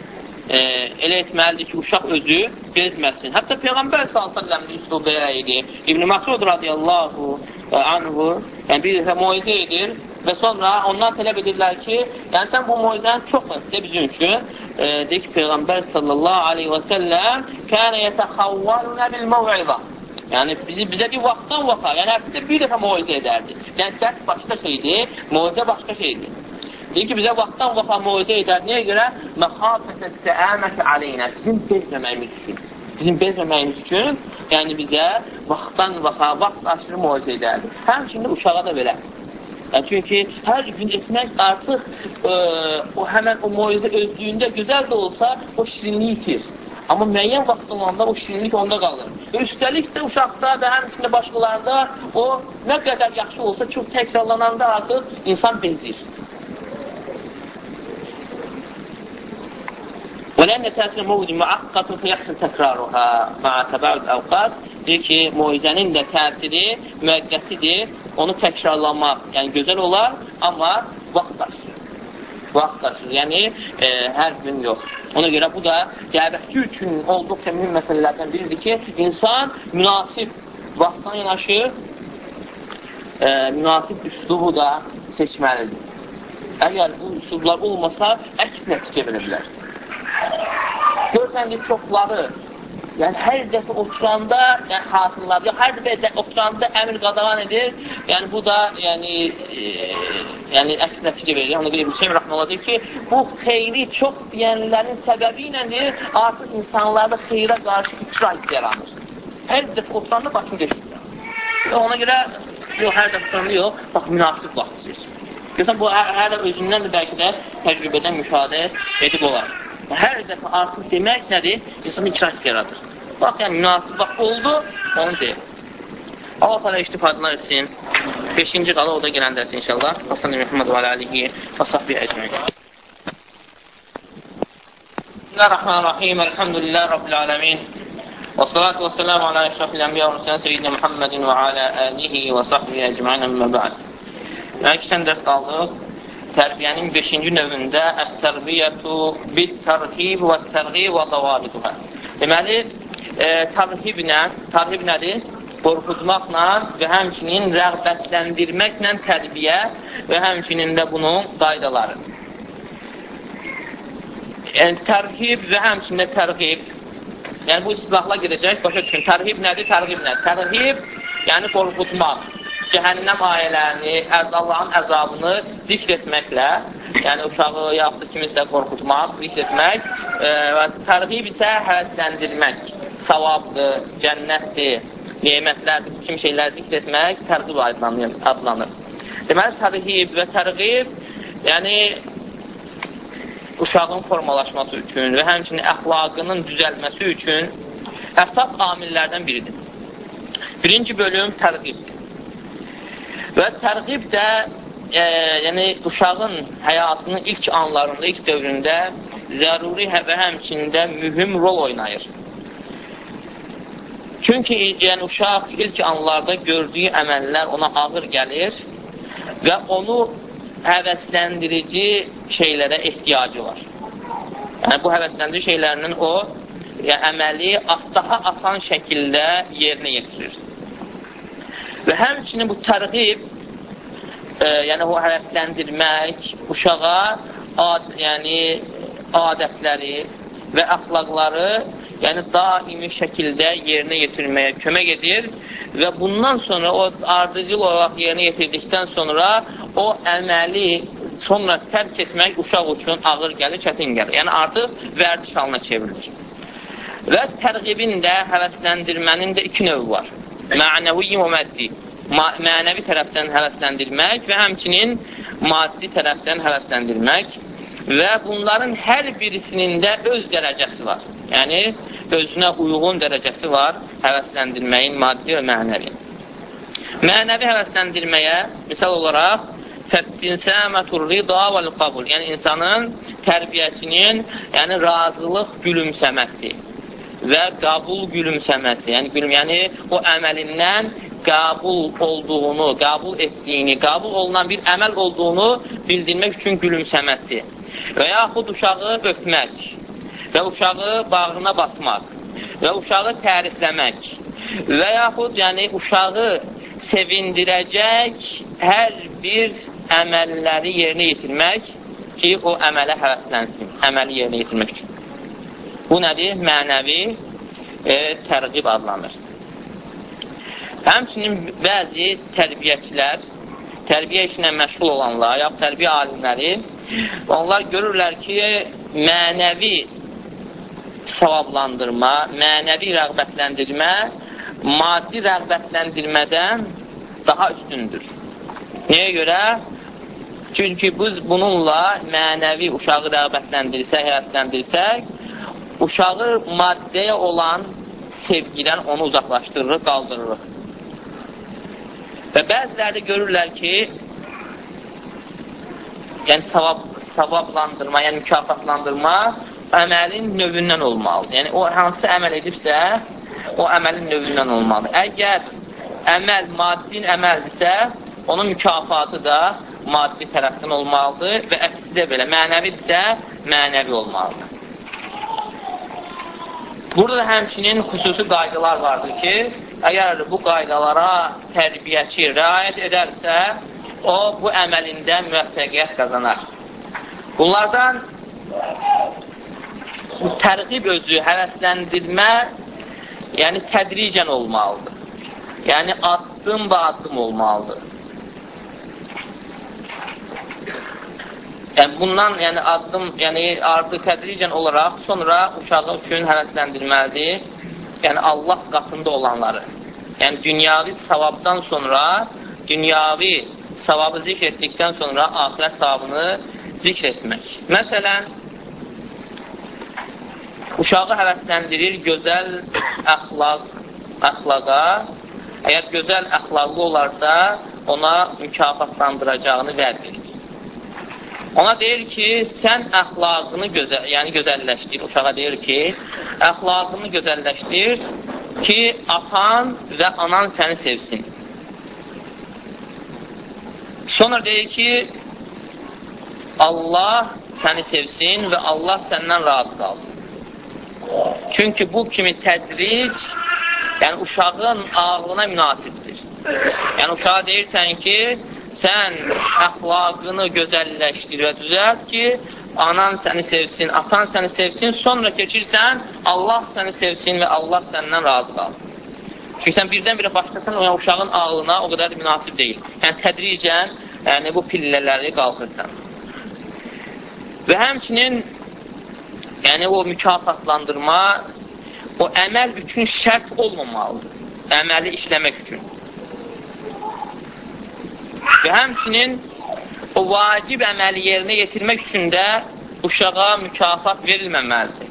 Speaker 1: E, elə etməlidir ki, uşaq özü gezməsin. Hətta Peyğəmbər s.ə.v-in üslubu belə idi. İbn-i Məsud radiyallahu anhu yəni bir dəfə müayizə edir və sonra ondan tələb edirlər ki, yəni sən bu muizəni çox etdi bizim üçün. E, deyir ki, Peyğəmbər sallallahu aleyhi və səlləm kənə yətəxavvalunə bil məv'izə. Yəni bizi bizə bir vaxtdan vaxta, yəni həftədə bir dəfə muizə edərdi. Yəni dərs başqa şeydir, muizə başqa şeydir. Deyir ki, bizə vaxtdan vaxta muizə edər. Niyə görə? Məxafətə səəməti aleynə. Bizim bezməməyimiz üçün. Bizim bezməməyimiz üçün, yəni bizə vaxtdan vaxta, vaxt aşırı muizə edərdi. Həmçində uşağa da belə. Yəni, çünki hər gün etmək artıq e, o həmən o moizə özlüyündə gözəl də olsa, o şirinliyi itir. Amma müəyyən vaxt olanda o şirinlik onda qalır. Və üstəlik də uşaqda və həmçində başqalarda o nə qədər yaxşı olsa, çox təkrarlananda artıq insan bezir. وَلَنَّ تَأْسِرَ مَوْدِ مُعَقَّةٌ فَيَحْسِنْ تَكْرَارُهَا مَعَ تَبَعُدْ əvqat Deyir ki, moizənin də təsiri müəqqətidir, onu təkrarlamaq, yəni gözəl olar, amma vaxt daşıyır. Vaxt daşıyır, yəni e, hər gün yox. Ona görə bu da dəvətçi üçün olduqca mühüm məsələlərdən biridir ki, insan münasib vaxtdan yanaşı e, münasib üslubu da seçməlidir. Əgər bu üslublar olmasa, əks nəticə verə bilər. Görsən ki, çoxları Yəni, hər dəfə oturanda, yəni xatırlar, yox, hər dəfə oturanda əmr qadağan edir Yəni, bu da yəni, e, yəni əks nəticə verir. Onu qeyd Hüseyin Rəhmələ deyir ki, bu xeyri çox deyənlərin səbəbi iləndir, artıq insanlarda xeyrə qarşı ikrah yaranır. Hər dəfə oturanda başını deşir. Ona görə, yox, hər dəfə oturanda yox, bax, münasib vaxt istəyir. Görsən, bu hər özündən də bəlkə də təcrübədən müşahidə edib olar. Hər dəfə artıq demək nədir? İnsan ikrah yaradır. Bax, yəni münasib vaxt oldu, onu deyir. Allah təala istifadələr etsin. 5-ci qala o da gələndərsin inşallah. Hasan Muhammed və alihi və sahbihi ecmaîn. Bismillahirrahmanirrahim. Elhamdülillah rabbil alamin. Və salatu və salam ala əşrafil ənbiya və rəsulən seyyidina Muhammedin və alə alihi və sahbihi ecmaîn əmmə ba'd. Yəni keçən dərs aldıq. Tərbiyənin 5-ci növündə ət-tərbiyyətu bit-tərhib və tərğib və davabituha. Deməli, e, tarhiblə, tarhib nədir? qorxutmaqla və həmçinin rəğbətləndirməklə tərbiyə və həmçinin də bunun qaydaları. Yəni, tərhib və həmçində tərhib, yəni bu islahla gedəcək, başa düşün, tərhib nədir, tərhib nədir? Tərhib, yəni qorxutmaq, cəhənnəm ayələrini, Allahın əzabını zikr etməklə, yəni uşağı yaxud da kimisə qorxutmaq, zikr etmək e, və tərhib isə həvəsləndirmək, savabdır, cənnətdir, nemətlərdir, bu kimi şeylər zikr etmək tərqib adlanır. Deməli, tərhib və tərqib, yəni uşağın formalaşması üçün və həmçinin əxlaqının düzəlməsi üçün əsas amillərdən biridir. Birinci bölüm tərqibdir. Və tərqib də e, yəni uşağın həyatının ilk anlarında, ilk dövründə zəruri və həmçində mühüm rol oynayır. Çünki yəni, uşaq ilk anlarda gördüyü əməllər ona ağır gəlir və onu həvəsləndirici şeylərə ehtiyacı var. Yəni, bu həvəsləndirici şeylərinin o yəni, əməli daha asan şəkildə yerinə yetirir. Və həmçinin bu tərğib, e, yəni o həvəsləndirmək uşağa ad, yəni, adətləri və əxlaqları yəni daimi şəkildə yerinə yetirməyə kömək edir və bundan sonra o ardıcıl olaraq yerinə yetirdikdən sonra o əməli sonra tərk etmək uşaq üçün ağır gəlir, çətin gəlir. Yəni artıq vərdiş halına çevrilir. Və tərqibin də, həvəsləndirmənin də iki növü var. Mənəvi və məddi. Mənəvi tərəfdən həvəsləndirmək və həmçinin maddi tərəfdən həvəsləndirmək və bunların hər birisinin də öz dərəcəsi var. Yəni, özünə uyğun dərəcəsi var həvəsləndirməyin maddi və mənəvi. Mənəvi həvəsləndirməyə misal olaraq fəbtinsəmətur rida vəl qabul yəni insanın tərbiyəçinin yəni razılıq gülümsəməsi və qabul gülümsəməsi yəni, gülüm, yəni o əməlindən qəbul olduğunu, qəbul etdiyini, qəbul olunan bir əməl olduğunu bildirmək üçün gülümsəməsi və yaxud uşağı öpmək və uşağı bağrına basmaq və uşağı tərifləmək və yaxud yəni uşağı sevindirəcək hər bir əməlləri yerinə yetirmək ki, o əmələ həvəslənsin, əməli yerinə yetirmək üçün. Bu nədir? Mənəvi e, tərqib adlanır. Həmçinin bəzi tərbiyəçilər, tərbiyə işinə məşğul olanlar, yaxud tərbiyə alimləri, onlar görürlər ki, mənəvi savablandırma, mənəvi rəğbətləndirmə maddi rəğbətləndirmədən daha üstündür. Nəyə görə? Çünki biz bununla mənəvi uşağı rəğbətləndirsək, həyətləndirsək, uşağı maddəyə olan sevgidən onu uzaqlaşdırırıq, qaldırırıq. Və bəziləri görürlər ki, yəni savab, savablandırma, yəni mükafatlandırma əməlin növündən olmalıdır. Yəni, o hansı əməl edibsə, o əməlin növündən olmalıdır. Əgər əməl maddi əməldirsə, onun mükafatı da maddi tərəfdən olmalıdır və əksi də belə mənəvidirsə, mənəvi olmalıdır. Burada həmçinin xüsusi qaydalar vardır ki, əgər bu qaydalara tərbiyəçi rəayət edərsə, o bu əməlində müvəffəqiyyət qazanar. Bunlardan tərqib özü, həvəsləndirmə, yəni tədricən olmalıdır. Yəni, addım və addım olmalıdır. Yəni, bundan yəni, addım, yəni, artıq tədricən olaraq sonra uşağı üçün həvəsləndirməlidir. Yəni, Allah qatında olanları. Yəni, dünyavi savabdan sonra, dünyavi savabı zikr etdikdən sonra ahirət savabını zikr etmək. Məsələn, uşağı həvəsləndirir gözəl əxlaq, əxlaqa. Əgər gözəl əxlaqlı olarsa, ona mükafatlandıracağını vəd edir. Ona deyir ki, sən əxlaqını gözəl, yəni gözəlləşdir. Uşağa deyir ki, əxlaqını gözəlləşdir ki, atan və anan səni sevsin. Sonra deyir ki, Allah səni sevsin və Allah səndən razı qalsın. Çünki bu kimi tədric, yəni uşağın ağlına münasibdir. Yəni uşağa deyirsən ki, sən əxlaqını gözəlləşdir və düzəlt ki, anan səni sevsin, atan səni sevsin, sonra keçirsən, Allah səni sevsin və Allah səndən razı qalsın. Çünki sən birdən-birə başlasan, o uşağın ağlına o qədər münasib deyil. Yəni, tədricən yəni, bu pillələri qalxırsan. Və həmçinin yəni, o mükafatlandırma o əməl üçün şərt olmamalıdır. Əməli işləmək üçün. Və həmçinin o vacib əməli yerinə yetirmək üçün də uşağa mükafat verilməməlidir.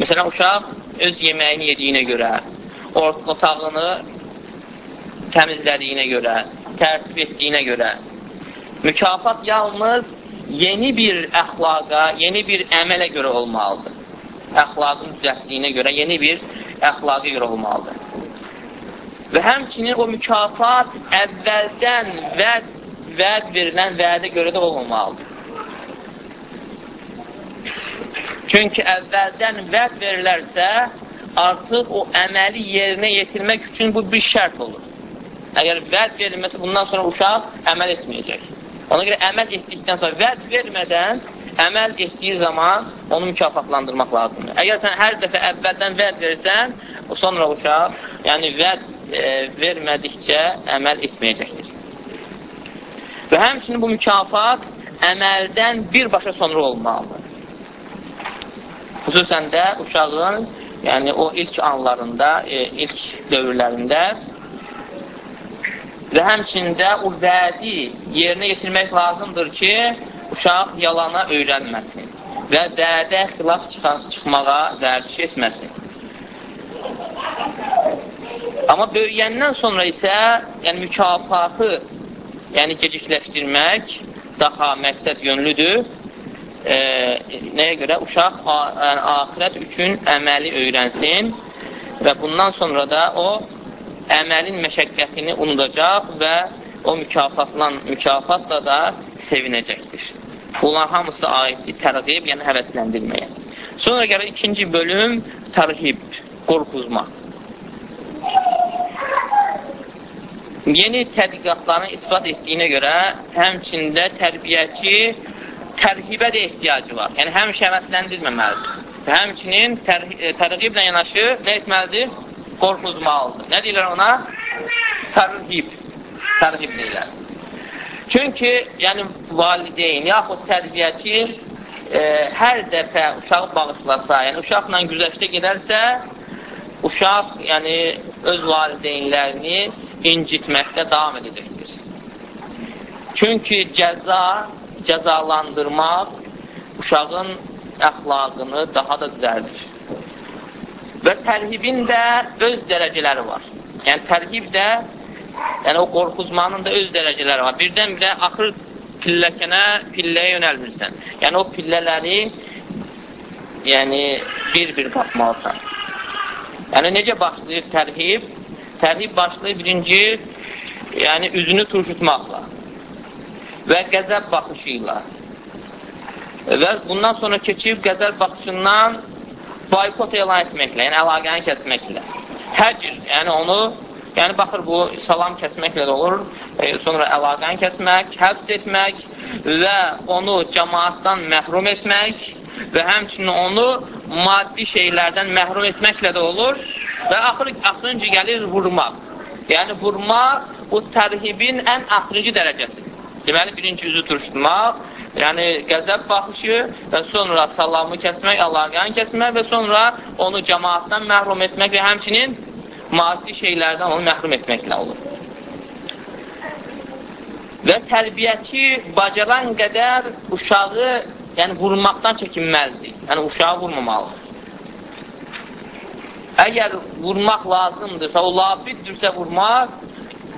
Speaker 1: Məsələn, uşaq öz yeməyini yediyinə görə, otağını təmizlədiyinə görə, tərtib etdiyinə görə. Mükafat yalnız yeni bir əxlaqa, yeni bir əmələ görə olmalıdır. Əxlaqın düzəltdiyinə görə yeni bir əxlaqa görə olmalıdır. Və həmçinin o mükafat əvvəldən vəd, vəd verilən vədə görə də olmamalıdır. Çünki əvvəldən vəd verilərsə, artıq o əməli yerinə yetirmək üçün bu bir şərt olur. Əgər vəd verilməsə, bundan sonra uşaq əməl etməyəcək. Ona görə əməl etdikdən sonra vəd vermədən əməl etdiyi zaman onu mükafatlandırmaq lazımdır. Əgər sən hər dəfə əvvəldən vəd verirsən, sonra uşaq, yəni vəd e, vermədikcə əməl etməyəcəkdir. Və həmçinin bu mükafat əməldən birbaşa sonra olmalıdır. Xüsusən də uşağın, yəni o ilk anlarında, e, ilk dövrlərində və həmçində o vədi yerinə yetirmək lazımdır ki, uşaq yalana öyrənməsin və vədə xilaf çıxmağa vərdiş etməsin. Amma böyüyəndən sonra isə yəni mükafatı yəni gecikləşdirmək daha məqsəd yönlüdür. E, nəyə görə? Uşaq yəni, axirət üçün əməli öyrənsin və bundan sonra da o əməlin məşəqqətini unudacaq və o mükafatla, mükafatla da sevinəcəkdir. Bunlar hamısı aiddir tərqib, yəni həvəsləndirməyə. Sonra gəlir ikinci bölüm tərhib, qorxuzmaq. Yeni tədqiqatların ispat etdiyinə görə həmçində tərbiyəçi tərhibə də ehtiyacı var. Yəni, həmişə həvəsləndirməməlidir. Və həmçinin tər e, tərqiblə yanaşı nə etməlidir? Qorxuzmalıdır. Nə deyirlər ona? Tərhib. Tərhib deyirlər. Çünki, yəni, valideyn, yaxud tərbiyəçi e, hər dəfə uşağı bağışlasa, yəni uşaqla güzəşdə gedərsə, uşaq, yəni, öz valideynlərini incitməkdə davam edəcəkdir. Çünki cəza, cəzalandırmaq uşağın əxlaqını daha da düzəldir. Və tərhibin də öz dərəcələri var. Yəni, tərhib də, yəni o qorxuzmanın da öz dərəcələri var. Birdən-birə axır pilləkənə, pilləyə yönəlmirsən. Yəni, o pillələri yəni, bir-bir qapmalısan. Yəni, necə başlayır tərhib? Tərhib başlayır birinci, yəni üzünü turşutmaqla və qəzəb baxışı ilə. Və bundan sonra keçib qəzəb baxışından boykot elan etməklə, yəni əlaqəni kəsməklə. Həcr, yəni onu, yəni baxır bu salam kəsməklə də olur, e, sonra əlaqəni kəsmək, həbs etmək və onu cəmaatdan məhrum etmək və həmçinin onu maddi şeylərdən məhrum etməklə də olur və axır, axırıncı gəlir vurmaq. Yəni, vurmaq bu tərhibin ən axırıncı dərəcəsidir. Deməli, birinci üzü turşutmaq yəni qəzəb baxışı və sonra salamı kəsmək, əlaqəni kəsmək və sonra onu cəmaatdan məhrum etmək və həmçinin maddi şeylərdən onu məhrum etməklə olur. Və tərbiyyəçi bacaran qədər uşağı yəni vurmaqdan çəkinməlidir. Yəni uşağı vurmamalıdır. Əgər vurmaq lazımdırsa, o labiddirsə vurmaq,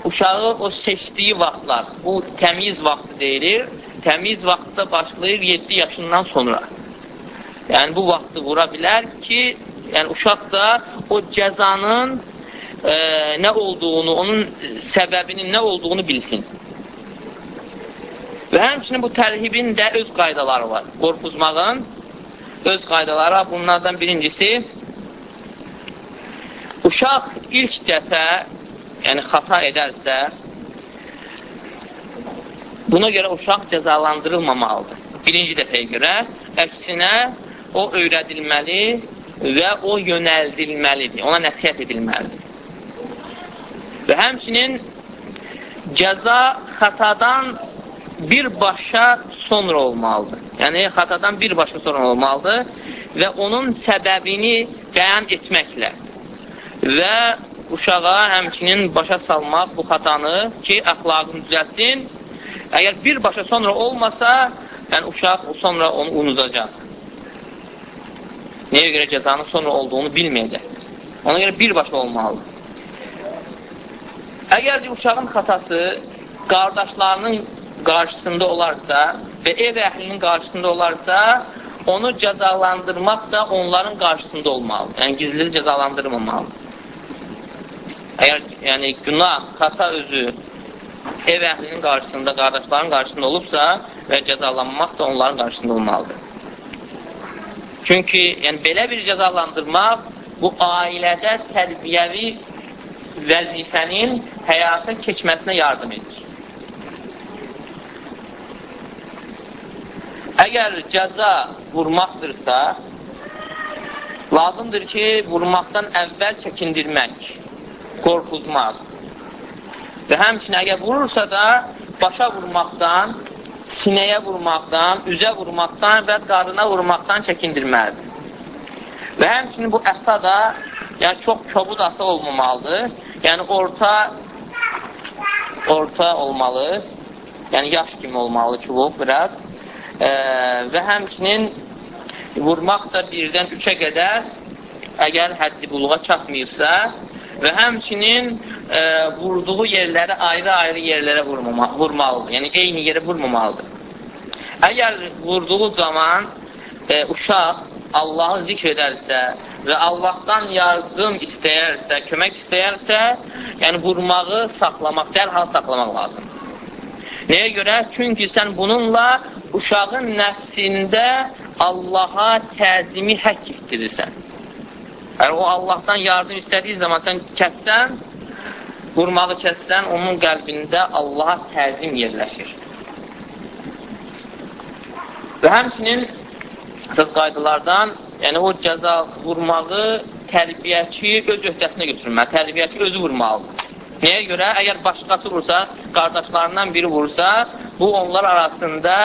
Speaker 1: uşağı o seçdiyi vaxtlar, bu təmiz vaxtı deyilir, təmiz vaxtda başlayır 7 yaşından sonra. Yəni, bu vaxtı vura bilər ki, yəni uşaq da o cəzanın e, nə olduğunu, onun səbəbinin nə olduğunu bilsin. Və həmçinin bu tərhibin də öz qaydaları var. Qorxuzmağın öz qaydaları var. Bunlardan birincisi, uşaq ilk dəfə, yəni xata edərsə, Buna görə uşaq cəzalandırılmamalıdır. Birinci dəfəyə görə, əksinə o öyrədilməli və o yönəldilməlidir, ona nəsiyyət edilməlidir. Və həmçinin cəza xatadan birbaşa sonra olmalıdır. Yəni, xatadan birbaşa sonra olmalıdır və onun səbəbini bəyan etməklə və uşağa həmçinin başa salmaq bu xatanı ki, əxlaqını düzəlsin Əgər birbaşa sonra olmasa, yəni uşaq sonra onu unudacaq. Nəyə görə cəzanın sonra olduğunu bilməyəcək. Ona görə birbaşa olmalıdır. Əgər uşağın xatası qardaşlarının qarşısında olarsa və ev əhlinin qarşısında olarsa, onu cəzalandırmaq da onların qarşısında olmalıdır. Yəni, gizli cəzalandırmamalıdır. Əgər yəni, günah, xata özü ev əhlinin qarşısında, qardaşların qarşısında olubsa və cəzalanmaq da onların qarşısında olmalıdır. Çünki yəni, belə bir cəzalandırmaq bu ailədə tərbiyəvi vəzifənin həyata keçməsinə yardım edir. Əgər cəza vurmaqdırsa, lazımdır ki, vurmaqdan əvvəl çəkindirmək, qorxuzmaq, Və həmçinin əgər vurursa da başa vurmaqdan, sinəyə vurmaqdan, üzə vurmaqdan və qarına vurmaqdan çəkindirməlidir. Və həmçinin bu əsa da yəni çox kobud asa olmamalıdır. Yəni orta orta olmalı. Yəni yaş kimi olmalı çubuq biraz. E, və həmçinin vurmaq da birdən üçə qədər əgər həddi buluğa çatmayıbsa və həmçinin e, vurduğu yerləri ayrı-ayrı yerlərə vurmama, vurmalıdır. Yəni, eyni yerə vurmamalıdır. Əgər vurduğu zaman e, uşaq Allahı zikr edərsə və Allahdan yardım istəyərsə, kömək istəyərsə, yəni vurmağı saxlamaq, dərhal saxlamaq lazımdır. Nəyə görə? Çünki sən bununla uşağın nəfsində Allaha təzimi həkk etdirirsən. Yəni, o Allahdan yardım istədiyi zaman sən kəssən, vurmağı kəssən, onun qəlbində Allaha təzim yerləşir. Və həmçinin əsas qaydalardan, yəni o cəza vurmağı tərbiyəçi öz öhdəsinə götürməli, tərbiyəçi özü vurmalıdır. Nəyə görə? Əgər başqası vursa, qardaşlarından biri vursa, bu onlar arasında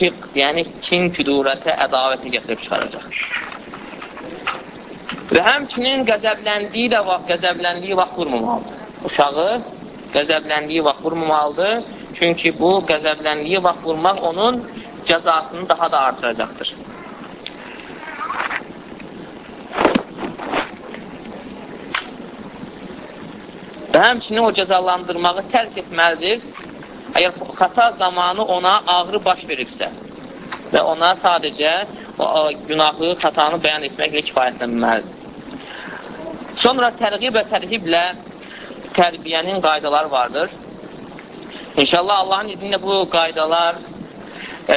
Speaker 1: hiq, yəni kin, küdurətə, ədavəti gətirib çıxaracaq. Və həmçinin qəzəbləndiyi də vaxt, qəzəbləndiyi vaxt vurmamalıdır. Uşağı qəzəbləndiyi vaxt vurmamalıdır. Çünki bu qəzəbləndiyi vaxt vurmaq onun cəzasını daha da artıracaqdır. Və həmçinin o cəzalandırmağı tərk etməlidir. Əgər xata zamanı ona ağrı baş veribsə və ona sadəcə o günahı, xatanı bəyan etməklə kifayətlənməlidir. Sonra tərqib və tərhiblə tərbiyənin qaydaları vardır. İnşallah Allahın izni bu qaydalar e,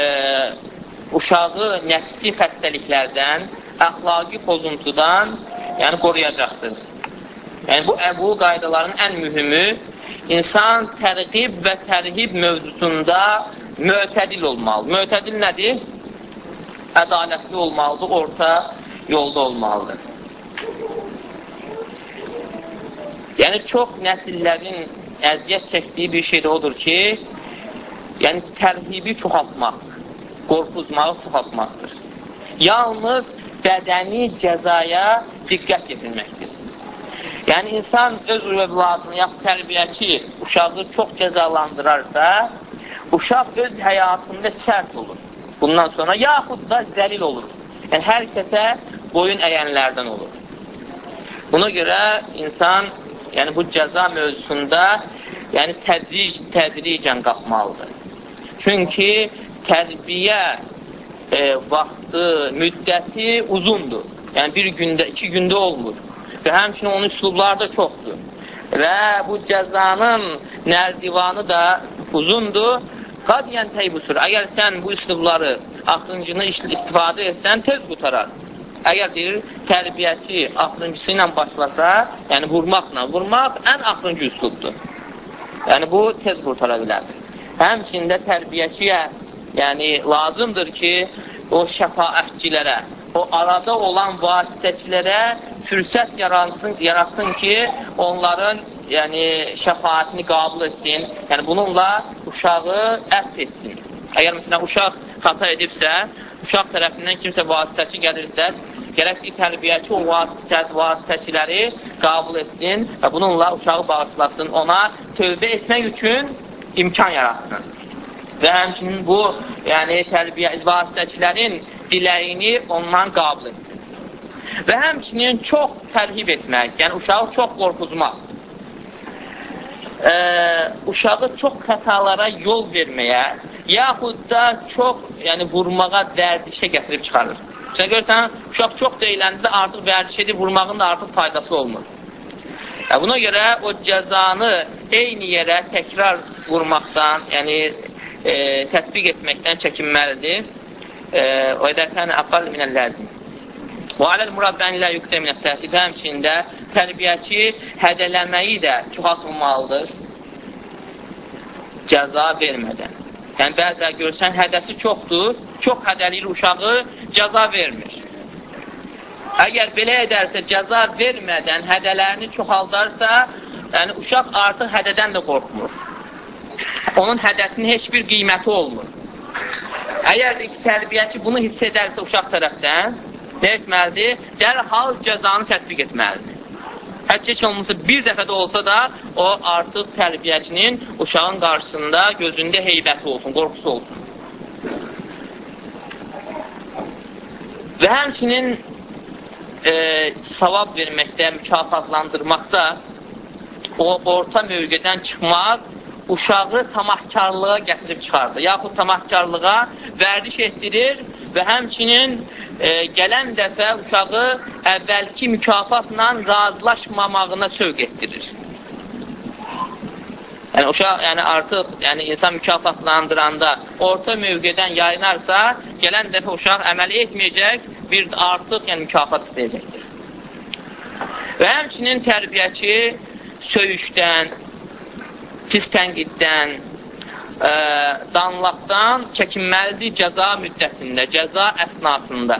Speaker 1: uşağı nəfsi xəstəliklərdən, əxlaqi pozuntudan yəni qoruyacaqdır. Yəni bu, bu qaydaların ən mühümü insan tərqib və tərhib mövzusunda mötədil olmalı. Mötədil nədir? Ədalətli olmalıdır, orta yolda olmalıdır. Yəni, çox nəsillərin əziyyət çəkdiyi bir şey də odur ki, yəni tərhibi çoxaltmaq. qorxuzmağı çoxaltmaqdır. Yalnız bədəni cəzaya diqqət yetirməkdir. Yəni, insan öz övladını, yaxud tərbiyəçi uşağı çox cəzalandırarsa, uşaq öz həyatında sərt olur. Bundan sonra yaxud da zəlil olur. Yəni, hər kəsə boyun əyənlərdən olur. Buna görə insan yəni bu cəza mövzusunda yəni tədric, tədricən qalxmalıdır. Çünki tərbiyə e, vaxtı, müddəti uzundur. Yəni bir gündə, iki gündə olmur. Və həmçinin onun üslubları da çoxdur. Və bu cəzanın nərdivanı da uzundur. Qadiyyən teybusur. Əgər sən bu üslubları axırıncını istifadə etsən, tez qutarar. Əgər deyir, tərbiyəçi axırıncısı ilə başlasa, yəni vurmaqla, vurmaq ən axırıncı üslubdur. Yəni, bu tez qurtara bilər. Həmçində tərbiyəçiyə yəni, lazımdır ki, o şəfaətçilərə, o arada olan vasitəçilərə fürsət yaratsın, yaratsın ki, onların yəni, şəfaətini qabul etsin. Yəni, bununla uşağı əhv etsin. Əgər məsələn, uşaq xata edibsə, uşaq tərəfindən kimsə vasitəçi gəlirsə, gərək ki, tərbiyəçi o vasitə, vasitəçiləri qabul etsin və bununla uşağı bağışlasın, ona tövbə etmək üçün imkan yaratsın. Və həmçinin bu, yəni tərbiyə vasitəçilərin diləyini ondan qabul etsin. Və həmçinin çox tərhib etmək, yəni uşağı çox qorxuzmaq, ə, uşağı çox xətalara yol verməyə, yaxud da çox yəni, vurmağa vərdişə gətirib çıxarır. Sən görürsən, uşaq çox deyiləndə artıq vərdiş edib vurmağın da artıq faydası olmur. E, buna görə o cəzanı eyni yerə təkrar vurmaqdan, yəni e, tətbiq etməkdən çəkinməlidir. E, o edəkən əqal minəl ləzim. Və aləl murabdən ilə yüksək minət təhsid həmçində tərbiyəçi hədələməyi də çoxaltılmalıdır cəza vermədən. Yəni, bəzən görsən, hədəsi çoxdur, çox hədəliyir uşağı, cəza vermir. Əgər belə edərsə, cəza vermədən hədələrini çoxaldarsa, yəni uşaq artıq hədədən də qorxmur. Onun hədəsinin heç bir qiyməti olmur. Əgər tərbiyəçi bunu hiss edərsə uşaq tərəfdən, nə etməlidir? Dərhal cəzanı tətbiq etməlidir. Hətta heç olmasa bir dəfə də olsa da o artıq tərbiyəçinin uşağın qarşısında gözündə heybəti olsun, qorxusu olsun. Və həmçinin e, savab verməkdə, mükafatlandırmaqda o orta mövqedən çıxmaq uşağı tamahkarlığa gətirib çıxardı. Yaxud tamahkarlığa vərdiş etdirir və həmçinin e, gələn dəfə uşağı əvvəlki mükafatla razılaşmamağına sövq etdirir. Yəni, uşaq yəni, artıq yəni, insan mükafatlandıranda orta mövqedən yayınarsa, gələn dəfə uşaq əməl etməyəcək, bir artıq yəni, mükafat istəyəcəkdir. Və həmçinin tərbiyəçi söyüşdən, pis tənqiddən, ə, danlaqdan çəkinməlidir cəza müddətində, cəza əsnasında.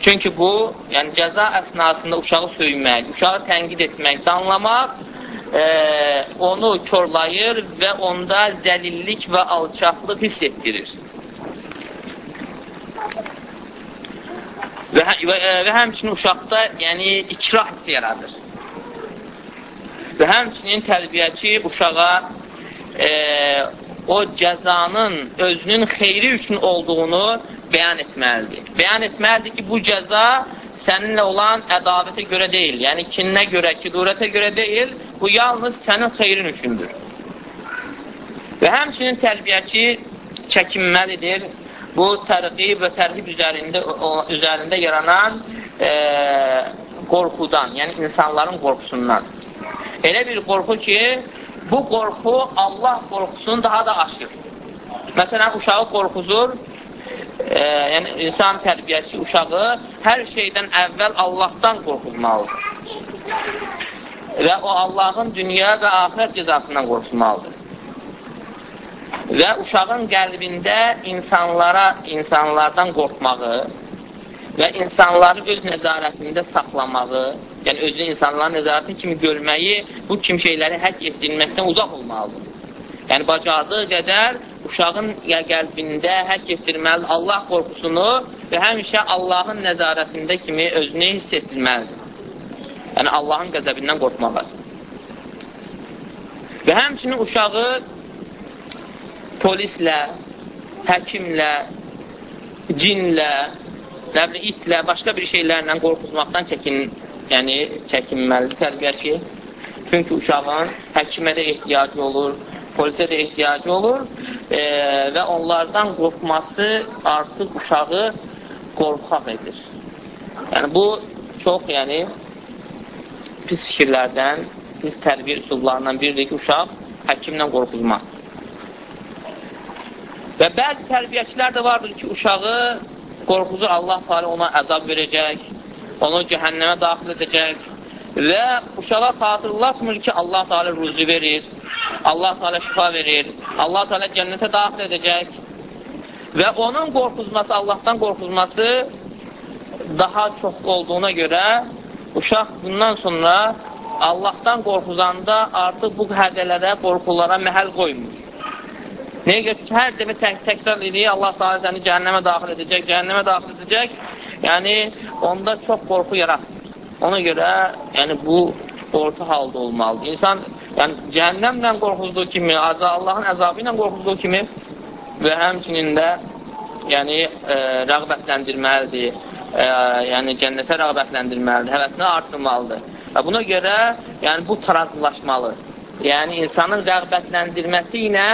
Speaker 1: Çünki bu, yəni cəza əsnasında uşağı söymək, uşağı tənqid etmək, danlamaq e, onu körlayır və onda zəlillik və alçaqlıq hiss etdirir. Və, hə, və, və həmçinin uşaqda yəni, ikrah hissi yaradır. Və həmçinin tərbiyəçi uşağa e, o cəzanın özünün xeyri üçün olduğunu bəyan etməlidir. Bəyan etməlidir ki, bu cəza səninlə olan ədavətə görə deyil, yəni kinə görə, kidurətə görə deyil, bu yalnız sənin xeyrin üçündür. Və həmçinin tərbiyəçi çəkinməlidir. Bu tərqib və tərhib üzərində, o, üzərində yaranan e, qorxudan, yəni insanların qorxusundan. Elə bir qorxu ki, bu qorxu Allah qorxusunu daha da aşır. Məsələn, uşağı qorxuzur, e, yəni insan tərbiyəçi uşağı hər şeydən əvvəl Allahdan qorxulmalıdır. Və o Allahın dünya və axirət cəzasından qorxulmalıdır. Və uşağın qəlbində insanlara, insanlardan qorxmağı və insanları öz nəzarətində saxlamağı, yəni özünü insanların nəzarəti kimi görməyi, bu kimi şeyləri həkk etdirilməkdən uzaq olmalıdır. Yəni, bacardığı qədər uşağın qəlbində həkk etdirməlidir Allah qorxusunu və həmişə Allahın nəzarətində kimi özünü hiss etdirməlidir. Yəni, Allahın qəzəbindən qorxmağa. Və həmçinin uşağı polislə, həkimlə, cinlə, nəbli itlə, başqa bir şeylərlə qorxuzmaqdan çəkin, yəni çəkinməlidir tərbiyəçi. Çünki uşağın həkimə də ehtiyacı olur, polisə də ehtiyacı olur e, və onlardan qorxması artıq uşağı qorxaq edir. Yəni, bu çox, yəni, pis fikirlərdən, pis tərbiyə üsullarından biridir ki, uşaq həkimlə qorxuzmaz. Və bəzi tərbiyəçilər də vardır ki, uşağı qorxuzu Allah Teala ona əzab verəcək, onu cəhənnəmə daxil edəcək və uşağa xatırlatmır ki, Allah Teala ruzi verir, Allah Teala şifa verir, Allah Teala cənnətə daxil edəcək və onun qorxuzması, Allahdan qorxuzması daha çox olduğuna görə uşaq bundan sonra Allahdan qorxuzanda artıq bu hədələrə, qorxulara məhəl qoymur. Nəyə görə ki, hər dəfə tək təkrar edir, Allah Teala səni cəhənnəmə daxil edəcək, cəhənnəmə daxil edəcək. Yəni, onda çox qorxu yaratır. Ona görə, yəni, bu orta halda olmalıdır. İnsan, yəni, cəhənnəmlə qorxuzduğu kimi, Allahın əzabı ilə qorxuzduğu kimi və həmçinin də, yəni, e, rəğbətləndirməlidir, e, yəni, cənnətə rəğbətləndirməlidir, həvəsini artırmalıdır. Və buna görə, yəni, bu tarazlaşmalı. Yəni, insanın rəğbətləndirməsi ilə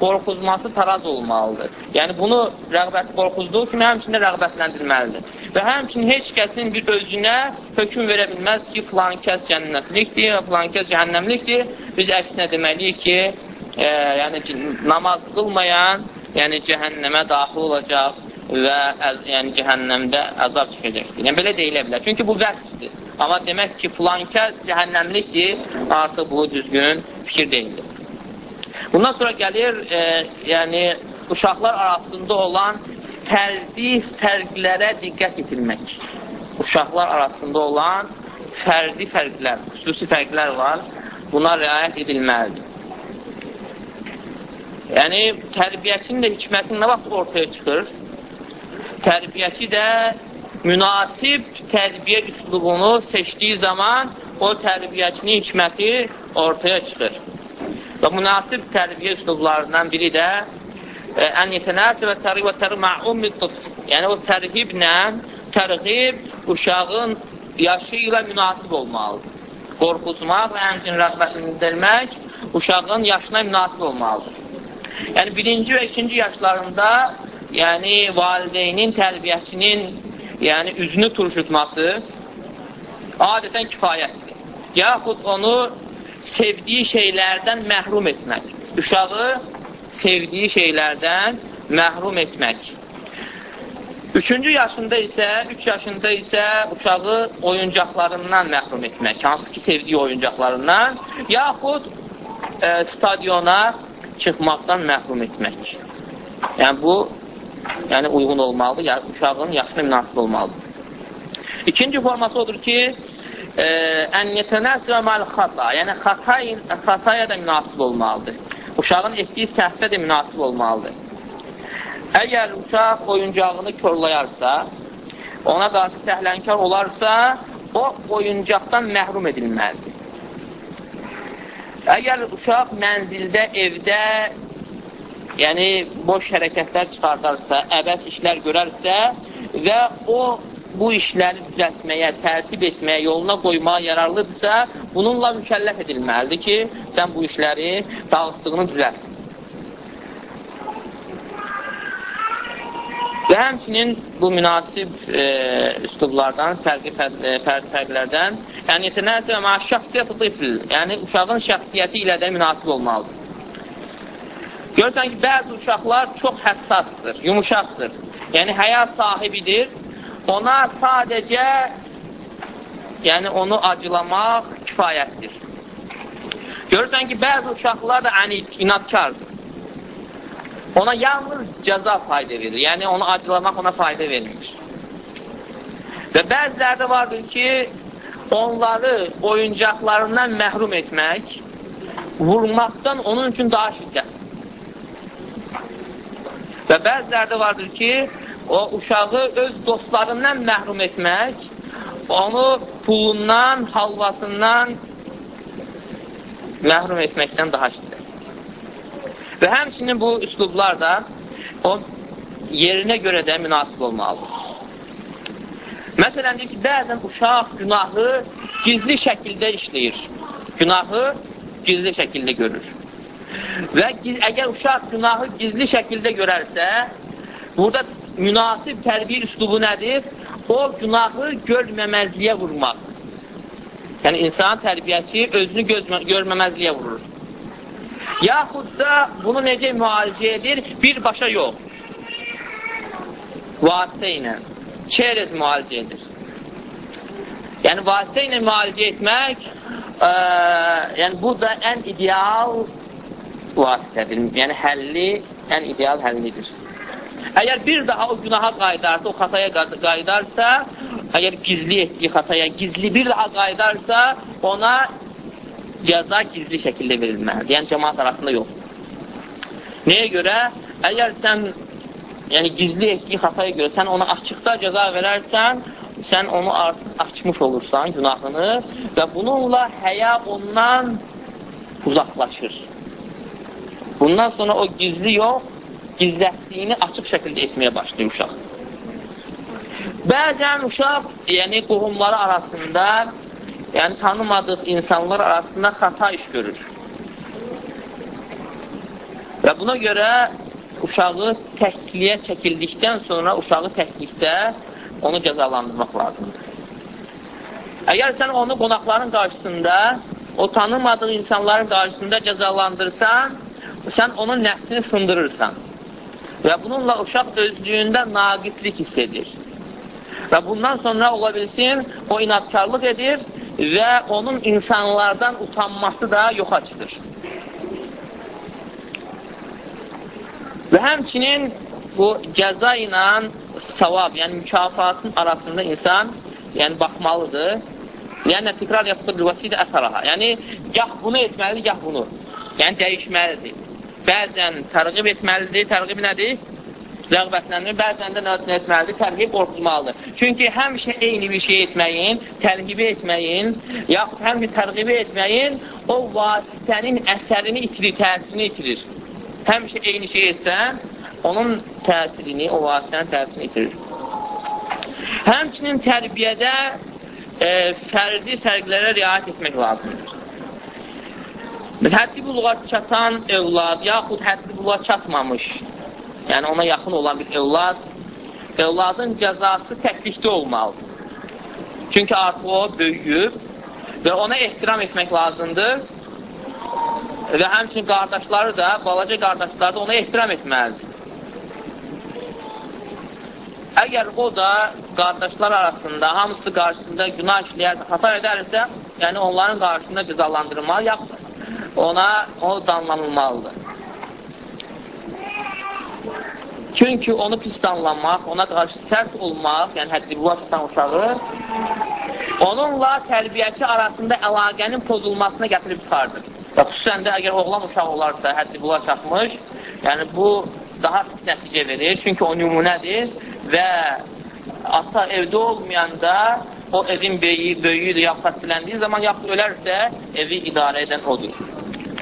Speaker 1: qorxuzması taraz olmalıdır. Yəni, bunu rəğbət qorxuzduğu kimi həmçində rəğbətləndirməlidir. Və həmçinin heç kəsin bir özünə hökum verə bilməz ki, filan kəs cənnətlikdir, filan kəs cəhənnəmlikdir. Biz əksinə deməliyik ki, e, yəni, namaz qılmayan yəni, cəhənnəmə daxil olacaq və əz, yəni, cəhənnəmdə əzab çəkəcəkdir. Yəni, belə deyilə bilər. Çünki bu vəqsdir. Amma demək ki, filan kəs cəhənnəmlikdir, artıq bu düzgün fikir deyildir. Bundan sonra gəlir, e, yəni, uşaqlar arasında olan fərdi fərqlərə diqqət etilmək. Uşaqlar arasında olan fərdi fərqlər, xüsusi fərqlər var, buna riayət edilməlidir. Yəni, tərbiyəçinin də hikmətin nə vaxt ortaya çıxır? Tərbiyəçi də münasib tərbiyə üslubunu seçdiyi zaman o tərbiyəçinin hikməti ortaya çıxır. Və münasib tərbiyə üslublarından biri də yetənəsi və tərqib və tərqib mə'ummi tıf. Yəni, o tərqiblə tərqib uşağın yaşı ilə münasib olmalıdır. Qorxuzmaq və həmçin rəqbətindirmək uşağın yaşına münasib olmalıdır. Yəni, birinci və ikinci yaşlarında yəni valideynin, tərbiyəçinin yəni üzünü turşutması adətən kifayətdir. Yaxud onu sevdiyi şeylərdən məhrum etmək. Uşağı sevdiyi şeylərdən məhrum etmək. Üçüncü yaşında isə, üç yaşında isə uşağı oyuncaqlarından məhrum etmək. Hansı ki, sevdiyi oyuncaqlarından, yaxud e, stadiona çıxmaqdan məhrum etmək. Yəni, bu yəni uyğun olmalıdır, yəni uşağın yaşına münasib olmalıdır. İkinci forması odur ki, ən yetənəzvə məl xata, yəni xatay, xataya da münasib olmalıdır. Uşağın etdiyi səhvə də münasib olmalıdır. Əgər uşaq oyuncağını körlayarsa, ona qarşı səhlənkar olarsa, o oyuncaqdan məhrum edilməlidir. Əgər uşaq mənzildə, evdə yəni boş hərəkətlər çıxardarsa, əbəs işlər görərsə və o bu işləri düzəltməyə, tərtib etməyə, yoluna qoymağa yararlıdırsa, bununla mükəlləf edilməlidir ki, sən bu işləri dağıtdığını düzəlt. Və həmçinin bu münasib e, üslublardan, fərqli fərqli fərqlərdən, yəni yetinəsə və şəxsiyyət tifl, yəni uşağın şəxsiyyəti ilə də münasib olmalıdır. Görürsən ki, bəzi uşaqlar çox həssasdır, yumuşaqdır. Yəni, həyat sahibidir. Ona sadəcə yəni onu acılamaq kifayətdir. Görürsən ki, bəzi uşaqlar da ənid, inatkardır. Ona yalnız cəza fayda verir. Yəni, onu acılamaq ona fayda vermir. Və bəzilərdə vardır ki, onları oyuncaqlarından məhrum etmək, vurmaqdan onun üçün daha şiddətdir. Və bəzilərdə vardır ki, o uşağı öz dostlarından məhrum etmək, onu pulundan, halvasından məhrum etməkdən daha işdir. Və həmçinin bu üslublar da o yerinə görə də münasib olmalıdır. Məsələn, deyir ki, bəzən uşaq günahı gizli şəkildə işləyir. Günahı gizli şəkildə görür. Və əgər uşaq günahı gizli şəkildə görərsə, burada münasib tərbiyə üslubu nədir? O günahı görməməzliyə vurmaq. Yəni, insan tərbiyəçi özünü görməməzliyə vurur. Yaxud da bunu necə müalicə edir? Birbaşa yox. Vasitə ilə çerez müalicə edir. Yəni, vasitə ilə müalicə etmək, ə, yəni bu da ən ideal vasitədir. Yəni, həlli, ən ideal həllidir. Əgər bir daha o günaha qaydarsa, o xataya qaydarsa, əgər gizli etdiyi xataya gizli bir daha qaydarsa, ona cəza gizli şəkildə verilməlidir. Yəni, cəmaat arasında yox. Nəyə görə? Əgər sən yəni gizli etdiyi xataya görə sən ona açıqda cəza verərsən, sən onu açmış olursan günahını və bununla həya ondan uzaqlaşır. Bundan sonra o gizli yox, gizlətdiyini açıq şəkildə etməyə başlayır uşaq. Bəzən uşaq, yəni qohumları arasında, yəni tanımadıq insanlar arasında xata iş görür. Və buna görə uşağı təkliyə çəkildikdən sonra uşağı təklikdə onu cəzalandırmaq lazımdır. Əgər sən onu qonaqların qarşısında, o tanımadığı insanların qarşısında cəzalandırsan, sən onun nəfsini sındırırsan. Və bununla uşaq özlüyündə naqislik hiss edir. Və bundan sonra ola bilsin, o inatkarlıq edir və onun insanlardan utanması da yoxa çıxır. Və həmçinin bu cəza ilə savab, yəni mükafatın arasında insan yəni baxmalıdır. Yəni təkrar yapıqdır vəsidə əsaraha. Yəni gah bunu etməlidir, gah bunu. Yəni dəyişməlidir. Bəzən tərqib etməlidir. Tərqib nədir? Rəğbətlənir. Bəzən də nə etməlidir? Tərqib qorxuzmalıdır. Çünki həmişə eyni bir şey etməyin, tərqibi etməyin, yaxud həmişə tərqibi etməyin o vasitənin əsərini itirir, təsirini itirir həmişə eyni şey etsən, onun təsirini, o vasitənin təsirini itirir. Həmçinin tərbiyədə e, fərdi fərqlərə riayət etmək lazımdır. Həddi buluğa çatan övlad, yaxud həddi buluğa çatmamış, yəni ona yaxın olan bir övlad, övladın cəzası təklikdə olmalıdır. Çünki artıq o böyüyüb və ona ehtiram etmək lazımdır və həmçinin qardaşları da, balaca qardaşları da ona ehtiram etməlidir. Əgər o da qardaşlar arasında, hamısı qarşısında günah işləyərsə, xata edərsə, yəni onların qarşısında cəzalandırılmalı, yaxud ona o danlanılmalıdır. Çünki onu pis danlamaq, ona qarşı sərt olmaq, yəni həddi bu açıdan uşağı, onunla tərbiyəçi arasında əlaqənin pozulmasına gətirib çıxardır. Və xüsusən də əgər oğlan uşaq olarsa, həddi bula çatmış, yəni bu daha pis nəticə verir, çünki o nümunədir və ata evdə olmayanda o evin böyüyü, böyüyüdür, yaxud xəstələndiyi zaman, yaxud ölərsə, evi idarə edən odur.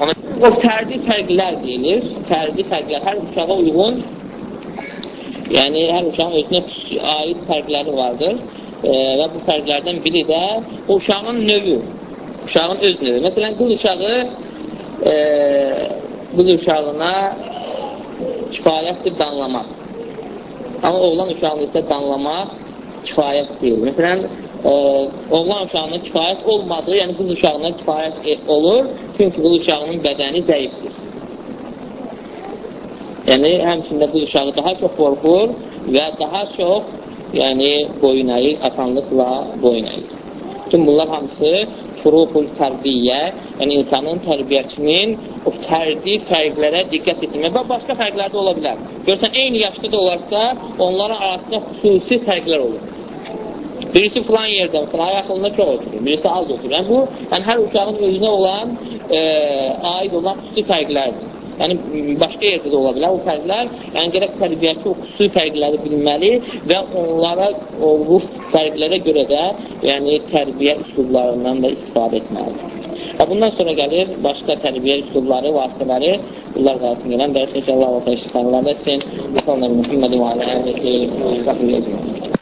Speaker 1: Ona, o fərdi fərqlər deyilir, fərdi fərqlər, hər uşağa uyğun, yəni hər uşağın özünə aid fərqləri vardır e, və bu fərqlərdən biri də o uşağın növü, uşağın öz növü. Məsələn, qul uşağı e, qul uşağına kifayətdir danlamaq. Amma oğlan uşağını isə danlamaq kifayət deyil. Məsələn, e, oğlan uşağına kifayət olmadığı, yəni qız uşağına kifayət e, olur, çünki qız uşağının bədəni zəifdir. Yəni, həmçində qız uşağı daha çox qorxur və daha çox yəni, boyun əyir, asanlıqla boyun əyir. Bütün bunlar hamısı furuqul fərdiyyə, yəni insanın tərbiyəçinin o fərdi fərqlərə diqqət etmək və başqa fərqlər də ola bilər. Görsən, eyni yaşda da olarsa, onların arasında xüsusi fərqlər olur. Birisi filan yerdə, məsələn, ayaqlığında çox oturur, birisi az oturur. Yəni, bu, yəni, hər uşağın özünə olan, e, aid olan xüsusi fərqlərdir. yəni başqa yerdə də ola bilər o fərqlər. Yəni gərək tərbiyəçi o xüsusi fərqləri bilməli və onlara o bu fərqlərə görə də yəni tərbiyə üsullarından da istifadə etməlidir. Və bundan sonra gəlir başqa tərbiyə üsulları, vasitələri, bunlar qarşısında gələn dərs inşallah Allah təşkilanlar etsin. Muhammed Muhammed və alə əlihi və